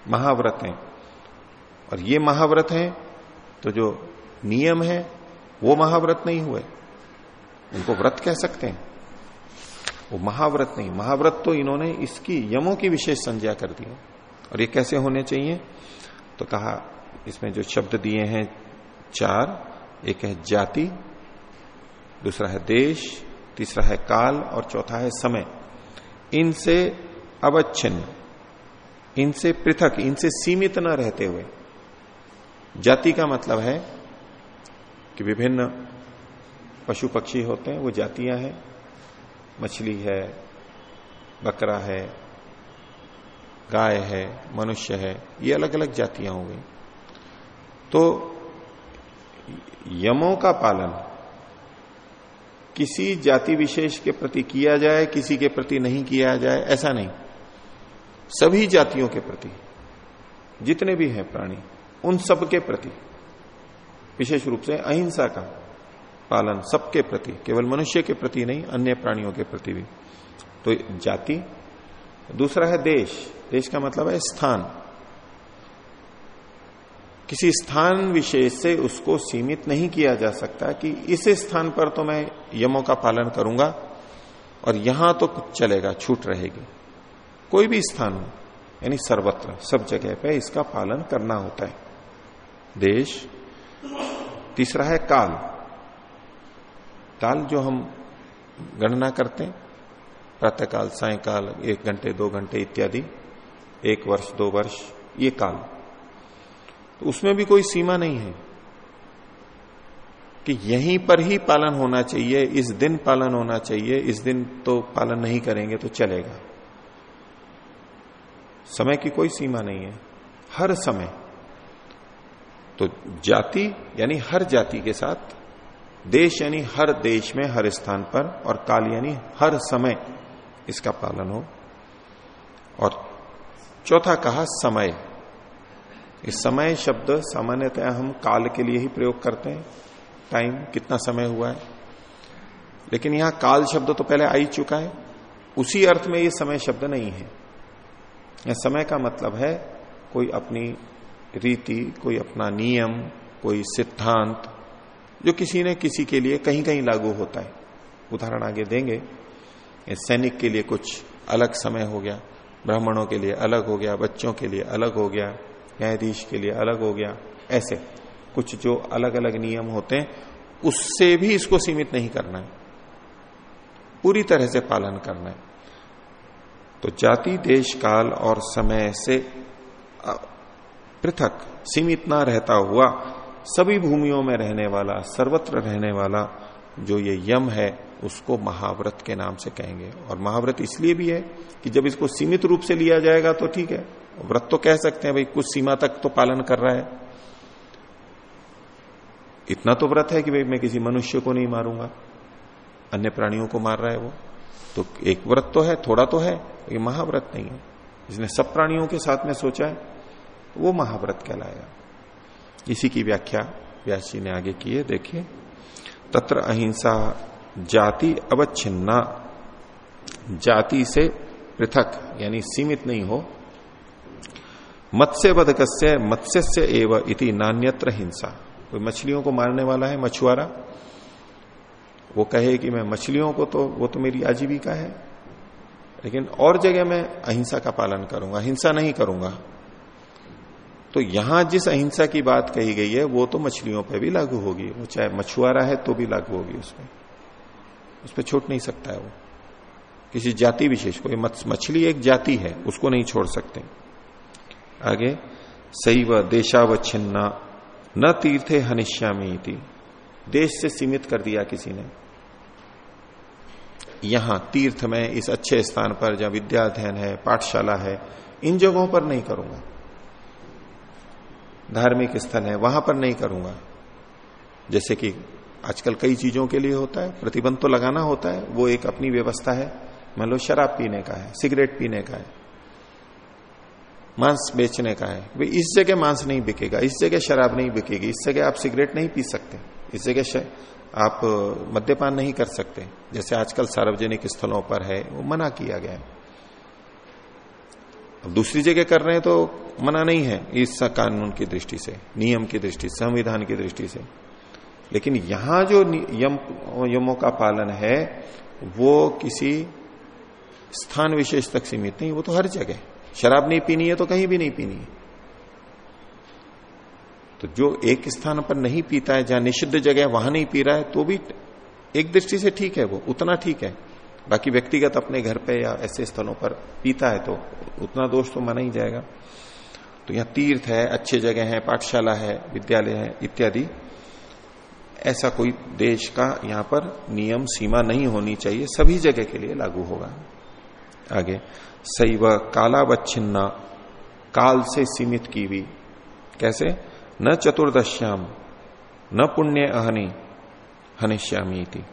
महाव्रत हैं। और ये महाव्रत हैं तो जो नियम है, वो महाव्रत नहीं हुए। उनको व्रत कह सकते हैं। वो महाव्रत नहीं। महाव्रत तो इन्होंने इसकी, यमों की विशेष संज्ञा कर दी है। और ये कैसे होने चाहिए? तो कहा, इसमें जो शब्द दिए हैं, चार, एक है जाति, दूसरा है देश, तीसरा है काल और चौथा है समय। इनसे अवच्छिन्न, इनसे पृथक, इनसे सीमित न रहते हुए जाति का मतलब है कि विभिन्न पशु पक्षी होते हैं, वो जातियाँ हैं। मछली है, बकरा है, गाय है, मनुष्य है, ये अलग अलग जातियाँ हो गई। तो यमों का पालन किसी जाति विशेष के प्रति किया जाए, किसी के प्रति नहीं किया जाए, ऐसा नहीं। सभी जातियों के प्रति, जितने भी हैं प्राणी उन सब के प्रति, विशेष रूप से अहिंसा का पालन सबके प्रति, केवल मनुष्य के प्रति नहीं, अन्य प्राणियों के प्रति भी। तो जाति, दूसरा है देश। देश का मतलब है स्थान। किसी स्थान विशेष से उसको सीमित नहीं किया जा सकता कि इस स्थान पर तो मैं यमों का पालन करूँगा और यहाँ तो कुछ चलेगा, छूट रहेगी। कोई भी स्थान, यानी सर्वत्र, सब जगह पे इसका पालन करना होता है। देश। तीसरा है काल। काल जो हम गणना करते हैं, प्रातःकाल, सायकाल, एक घंटे, दो घंटे इत्यादि, एक वर्ष, दो वर्ष, ये काल। तो उसमें भी कोई सीमा नहीं है कि यहीं पर ही पालन होना चाहिए, इस दिन पालन होना चाहिए, इस दिन तो पालन नहीं करेंगे तो चलेगा। समय की कोई सीमा नहीं है। हर समय तो जाति, यानी हर जाति के साथ, देश यानी हर देश में, हर स्थान पर, और काल यानी हर समय इसका पालन हो। और चौथा कहा, समय। इस समय शब्द सामान्यतः हम काल के लिए ही प्रयोग करते हैं। टाइम कितना समय हुआ है। लेकिन यहाँ काल शब्द तो पहले आ ही चुका है। उसी अर्थ में ये समय शब्द नहीं है। यह समय का मतलब है कोई अपनी रीति, कोई अपना नियम, कोई सिद्धांत, जो किसी ने किसी के लिए कहीं कहीं लागू होता है। उदाहरण आगे देंगे। सैनिक के लिए कुछ अलग समय हो गया, ब्राह्मणों के लिए अलग हो गया, बच्चों के लिए अलग हो गया, न्यायाधीश के लिए अलग हो गया, ऐसे। कुछ जो अलग अलग नियम होते हैं, उससे भी इसको सीमित नहीं करना है। पूरी तरह से पालन करना है। तो जाति, देश, काल और समय से पृथक, सीमित ना रहता हुआ सभी भूमियों में रहने वाला, सर्वत्र रहने वाला जो ये यम है, उसको महाव्रत के नाम से कहेंगे। और महाव्रत इसलिए भी है कि जब इसको सीमित रूप से लिया जाएगा तो ठीक है। व्रत तो कह सकते हैं भाई, कुछ सीमा तक तो पालन कर रहा है। इतना तो व्रत है कि भाई, मैं किसी मनुष्य को नहीं मारूँगा। अन्य प्राणियों को मार रहा है वो। तो एक व्रत तो है, थोड़ा तो है, ये महाव्रत नहीं है। जिसने सब प्राणियों के साथ में सोचा है। वो महाव्रत कहलाया। इसी की व्याख्या व्यास जी ने आगे की है देखिए। तत्र अहिंसा जाति अवच्छिन्ना। जाति से पृथक, यानी सीमित नहीं हो। मत्स्य बधक से मत्स्य एवं इति नान्यत्र हिंसा। कोई मछलियों को मारने वाला है, मछुआरा? वो कहे कि मैं मछलियों को तो वो तो मेरी आजीविका है। लेकिन और जगह मैं अहिंसा का पालन करूँगा हिंसा नहीं करूँगा। तो यहाँ जिस अहिंसा की बात कही गई है, वो तो मछलियों पर भी लागू होगी। वो चाहे मछुआरा है तो भी लागू होगी उसमें। उस पर छोड़ नहीं सकता है वो। किसी जाति विशेष को। मछली एक जाति है, उसको नहीं छोड़ सकते। आगे, सैव देशावच्छिन्ना, न तीर्थे हनिश्यामी थी देश से सीमित कर दिया किसी ने। यहाँ तीर्थ में इस अच्छे स्थान पर जहाँ विद्या अध्ययन है, पाठशाला है, इन जगहों पर नहीं करूँगा। धार्मिक स्थल है, वहाँ पर नहीं करूँगा। जैसे कि आजकल कई चीज़ों के लिए होता है, प्रतिबंध तो लगाना होता है, वो एक अपनी व्यवस्था है। मान लो शराब पीने का है, सिगरेट पीने का है, मांस बेचने का है, भाई इस जगह मांस नहीं बिकेगा, इस जगह शराब नहीं बिकेगी, इस जगह आप सिगरेट नहीं पी सकते, इस जगह आप मद्यपान नहीं कर सकते। जैसे आजकल सार्वजनिक स्थलों पर है, वो मना किया गया है। दूसरी जगह कर रहे हैं तो मना नहीं है इस कानून की दृष्टि से, नियम की दृष्टि से, संविधान की दृष्टि से। लेकिन यहाँ जो यम, यमों का पालन है, वो किसी स्थान विशेष तक सीमित नहीं, वो तो हर जगह शराब नहीं पीनी है तो कहीं भी नहीं पीनी है। तो जो एक स्थान पर नहीं पीता है, जहाँ निषिद्ध जगह वहाँ नहीं पी रहा है तो भी एक दृष्टि से ठीक है वो, उतना ठीक है। बाकी व्यक्तिगत अपने घर पे या ऐसे स्थलों पर पीता है तो उतना दोष तो माना ही जाएगा। तो यहाँ तीर्थ है, अच्छे जगह है, पाठशाला है, विद्यालय है, इत्यादि। ऐसा कोई देश का यहाँ पर नियम सीमा नहीं होनी चाहिए। सभी जगह के लिए लागू होगा। आगे, सैव कालावच्छिन्ना, काल से सीमित की हुई। कैसे? न चतुर्दश्याम, न पुण्य अहनी हनिश्यामी थी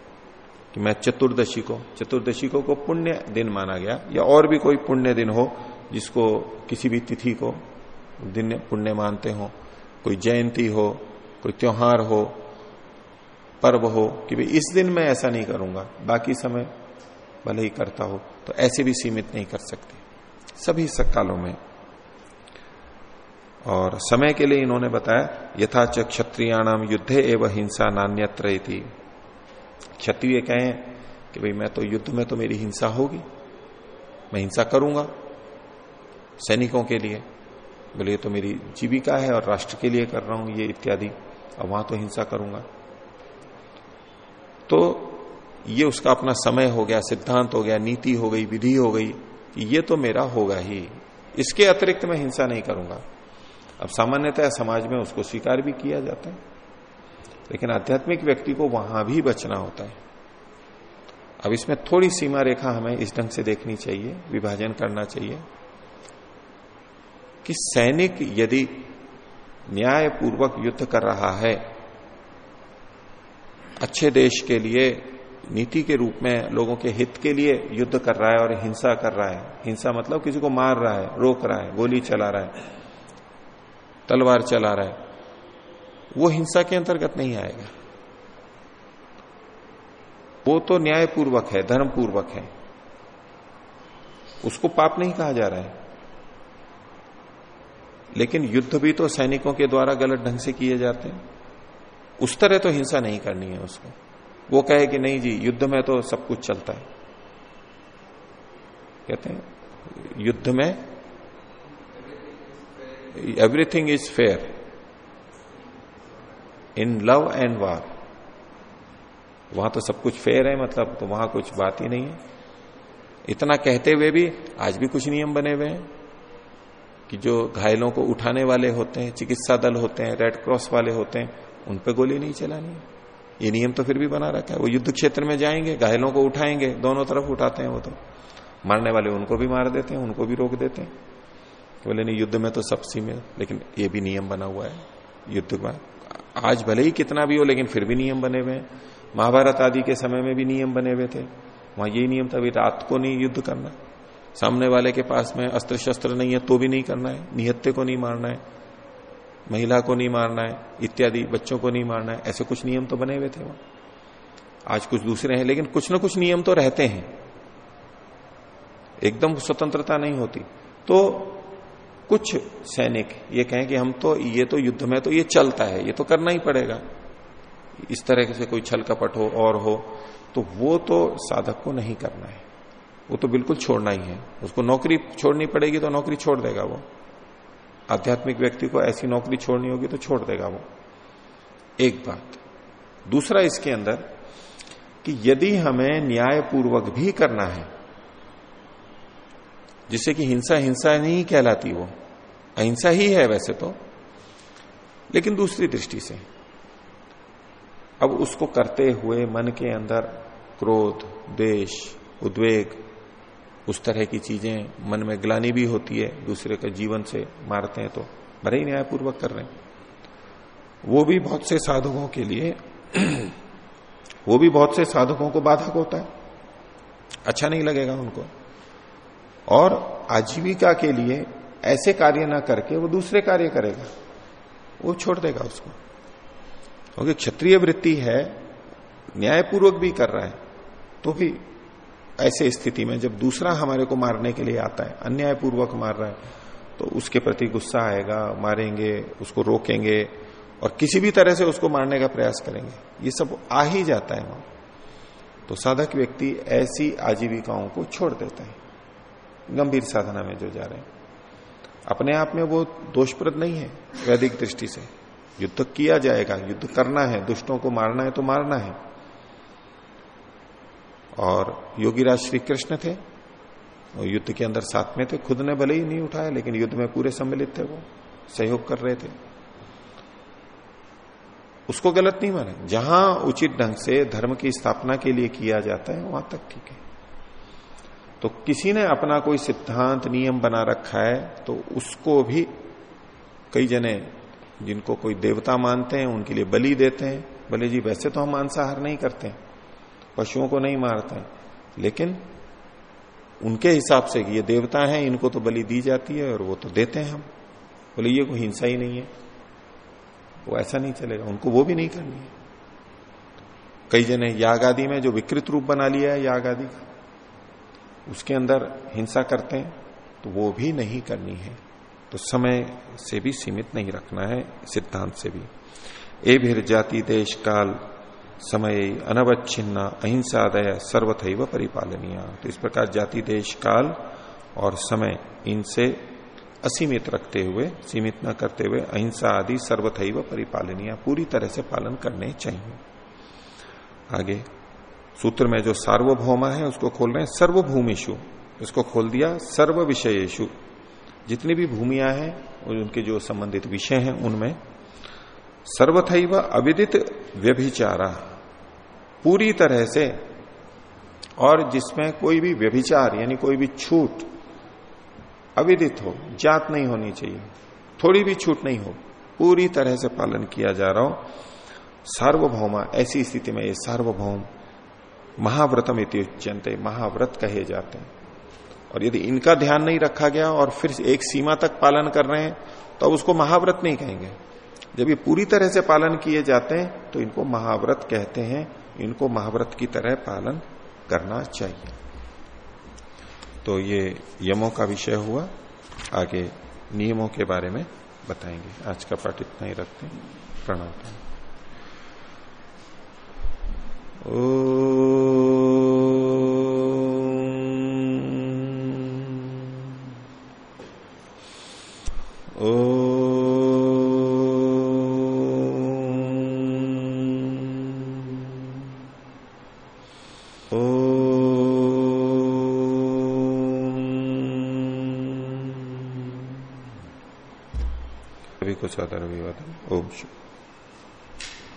कि मैं चतुर्दशी को चतुर्दशी को, को पुण्य दिन माना गया या और भी कोई पुण्य दिन हो जिसको किसी भी तिथि को दिन पुण्य मानते हो कोई जयंती हो कोई त्योहार हो पर्व हो कि भाई इस दिन मैं ऐसा नहीं करूँगा बाकी समय भले ही करता हो तो ऐसे भी सीमित नहीं कर सकते। सभी सकालों में। और समय के लिए इन्होंने बताया यथाच क्षत्रियाणाम युद्धे एवं हिंसा नान्यत्र क्षत्रिय कहें कि भाई मैं तो युद्ध में तो मेरी हिंसा होगी, मैं हिंसा करूँगा सैनिकों के लिए। बोले तो मेरी जीविका है और राष्ट्र के लिए कर रहा हूँ, ये इत्यादि। अब वहाँ तो हिंसा करूँगा। तो ये उसका अपना समय हो गया, सिद्धांत हो गया, नीति हो गई, विधि हो गई कि ये तो मेरा होगा ही। इसके अतिरिक्त मैं हिंसा नहीं करूँगा। अब सामान्यतः समाज में उसको स्वीकार भी किया जाता है। लेकिन आध्यात्मिक व्यक्ति को वहाँ भी बचना होता है। अब इसमें थोड़ी सीमा रेखा हमें इस ढंग से देखनी चाहिए, विभाजन करना चाहिए कि सैनिक यदि न्यायपूर्वक युद्ध कर रहा है, अच्छे देश के लिए, नीति के रूप में, लोगों के हित के लिए युद्ध कर रहा है और हिंसा कर रहा है। हिंसा मतलब किसी को मार रहा है, रोक रहा है, गोली चला रहा है, तलवार चला रहा है। वो हिंसा के अंतर्गत नहीं आएगा। वो तो न्यायपूर्वक है, धर्मपूर्वक है। उसको पाप नहीं कहा जा रहा है। लेकिन युद्ध भी तो सैनिकों के द्वारा गलत ढंग से किए जाते हैं। उस तरह तो हिंसा नहीं करनी है उसको। वो कहे कि नहीं जी, युद्ध में तो सब कुछ चलता है। कहते हैं, युद्ध में everything is fair in love and war. वहाँ तो सब कुछ फेयर है मतलब तो वहाँ कुछ बात ही नहीं है। इतना कहते हुए भी आज भी कुछ नियम बने हुए हैं कि जो घायलों को उठाने वाले होते हैं, चिकित्सा दल होते हैं रेड क्रॉस वाले होते हैं, उन पर गोली नहीं चलानी है। ये नियम तो फिर भी बना रखा है। वो युद्ध क्षेत्र में जाएँगे, घायलों को उठाएँगे, दोनों तरफ़ उठाते हैं वो तो। मारने वाले उनको भी मार देते हैं, उनको भी रोक देते हैं। बोले, नहीं, युद्ध में तो सब सीमित, लेकिन ये भी नियम बना हुआ है, युद्ध में आज भले ही कितना भी हो, लेकिन फिर भी नियम बने हुए हैं। महाभारत आदि के समय में भी नियम बने हुए थे। वहाँ यही नियम था रात को नहीं युद्ध करना सामने वाले के पास में अस्त्र शस्त्र नहीं है तो भी नहीं करना है। निहत्ते को नहीं मारना है। महिला को नहीं मारना है। इत्यादि, बच्चों को नहीं मारना है। ऐसे कुछ नियम तो बने हुए थे वहाँ। आज कुछ दूसरे हैं, लेकिन कुछ ना कुछ नियम तो रहते हैं। एकदम स्वतंत्रता नहीं होती। तो कुछ सैनिक ये कहें कि हम तो ये तो युद्ध में तो ये चलता है, ये तो करना ही पड़ेगा। इस तरह से कोई छल कपट हो और हो तो वो तो साधक को नहीं करना है। वो तो बिल्कुल छोड़ना ही है। उसको नौकरी छोड़नी पड़ेगी तो नौकरी छोड़ देगा वो। आध्यात्मिक व्यक्ति को ऐसी नौकरी छोड़नी होगी तो छोड़ देगा वो। एक बात। दूसरा इसके अंदर कि यदि हमें न्यायपूर्वक भी करना है जिससे कि हिंसा हिंसा नहीं कहलाती वो अहिंसा ही है वैसे तो लेकिन दूसरी दृष्टि से। अब उसको करते हुए मन के अंदर क्रोध देश उद्वेग, उस तरह की चीज़ें मन में ग्लानी भी होती है, दूसरे के जीवन से मारते हैं तो। भले ही न्यायपूर्वक कर रहे हैं। वो भी बहुत से साधकों के लिए, *clears throat* वो भी बहुत से साधकों को बाधक होता है। अच्छा नहीं लगेगा उनको। और आजीविका के लिए ऐसे कार्य ना करके वो दूसरे कार्य करेगा। वो छोड़ देगा उसको। क्योंकि क्षत्रिय वृत्ति है, न्यायपूर्वक भी कर रहा है तो भी ऐसे स्थिति में जब दूसरा हमारे को मारने के लिए आता है, अन्यायपूर्वक मार रहा है तो उसके प्रति गुस्सा आएगा, मारेंगे, उसको रोकेंगे और किसी भी तरह से उसको मारने का प्रयास करेंगे। ये सब आ ही जाता है वहाँ। तो साधक व्यक्ति ऐसी आजीविकाओं को छोड़ देता है। गंभीर साधना में जो जा रहे हैं। अपने आप में वो दोषप्रद नहीं है वैदिक दृष्टि से। युद्ध किया जाएगा, युद्ध करना है, दुष्टों को मारना है तो मारना है। और योगीराज श्री कृष्ण थे, वो युद्ध के अंदर साथ में थे, खुद ने भले ही नहीं उठाया, लेकिन युद्ध में पूरे सम्मिलित थे वो, सहयोग कर रहे थे। उसको गलत नहीं माने। जहाँ उचित ढंग से धर्म की स्थापना के लिए किया जाता है, वहाँ तक ठीक है। तो किसी ने अपना कोई सिद्धांत, नियम बना रखा है तो उसको भी कई जने जिनको कोई देवता मानते हैं, उनके लिए बलि देते हैं। बोले जी, वैसे तो हम मांसाहार नहीं करते हैं, पशुओं को नहीं मारते हैं, लेकिन उनके हिसाब से ये देवता हैं, इनको तो बलि दी जाती है और वो तो देते हैं हम। बोले ये कोई हिंसा ही नहीं है, वो ऐसा नहीं चलेगा, उनको वो भी नहीं करनी है। कई जने याग आदि में जो विकृत रूप बना लिया है, याग आदि का। उसके अंदर हिंसा करते हैं तो वो भी नहीं करनी है। तो समय से भी सीमित नहीं रखना है, सिद्धांत से भी। ए भीर जाति देश काल, समय अनवच्छिन्ना, अहिंसादय सर्वथैव परिपालनीय। तो इस प्रकार जाति देश काल और समय इनसे असीमित रखते हुए, सीमित न करते हुए अहिंसा आदि सर्वथैव परिपालनीय, पूरी तरह से पालन करने चाहिए। आगे। सूत्र में जो सार्वभौमा है, उसको खोल रहे हैं सर्वभूमिशु इसको खोल दिया सर्व विषयेशु जितनी भी भूमिया हैं, उनके जो संबंधित विषय हैं, उनमें सर्वथैव अविदित व्यभिचारा। पूरी तरह से और जिसमें कोई भी व्यभिचार, यानी कोई भी छूट अविदित हो जात नहीं होनी चाहिए। थोड़ी भी छूट नहीं हो, पूरी तरह से पालन किया जा रहा हो। सार्वभौमा, ऐसी स्थिति में ये सार्वभौम महाव्रतम इति इत्युच्यंते महाव्रत कहे जाते हैं। और यदि इनका ध्यान नहीं रखा गया और फिर एक सीमा तक पालन कर रहे हैं तो अब उसको महाव्रत नहीं कहेंगे। जब ये पूरी तरह से पालन किए जाते हैं तो इनको महाव्रत कहते हैं। इनको महाव्रत की तरह पालन करना चाहिए। तो ये यमों का विषय हुआ। आगे नियमों के बारे में बताएँगे। आज का पाठ इतना ही रखते हैं। प्रणाम। ओ सभी को सादर अभिवादन ओम।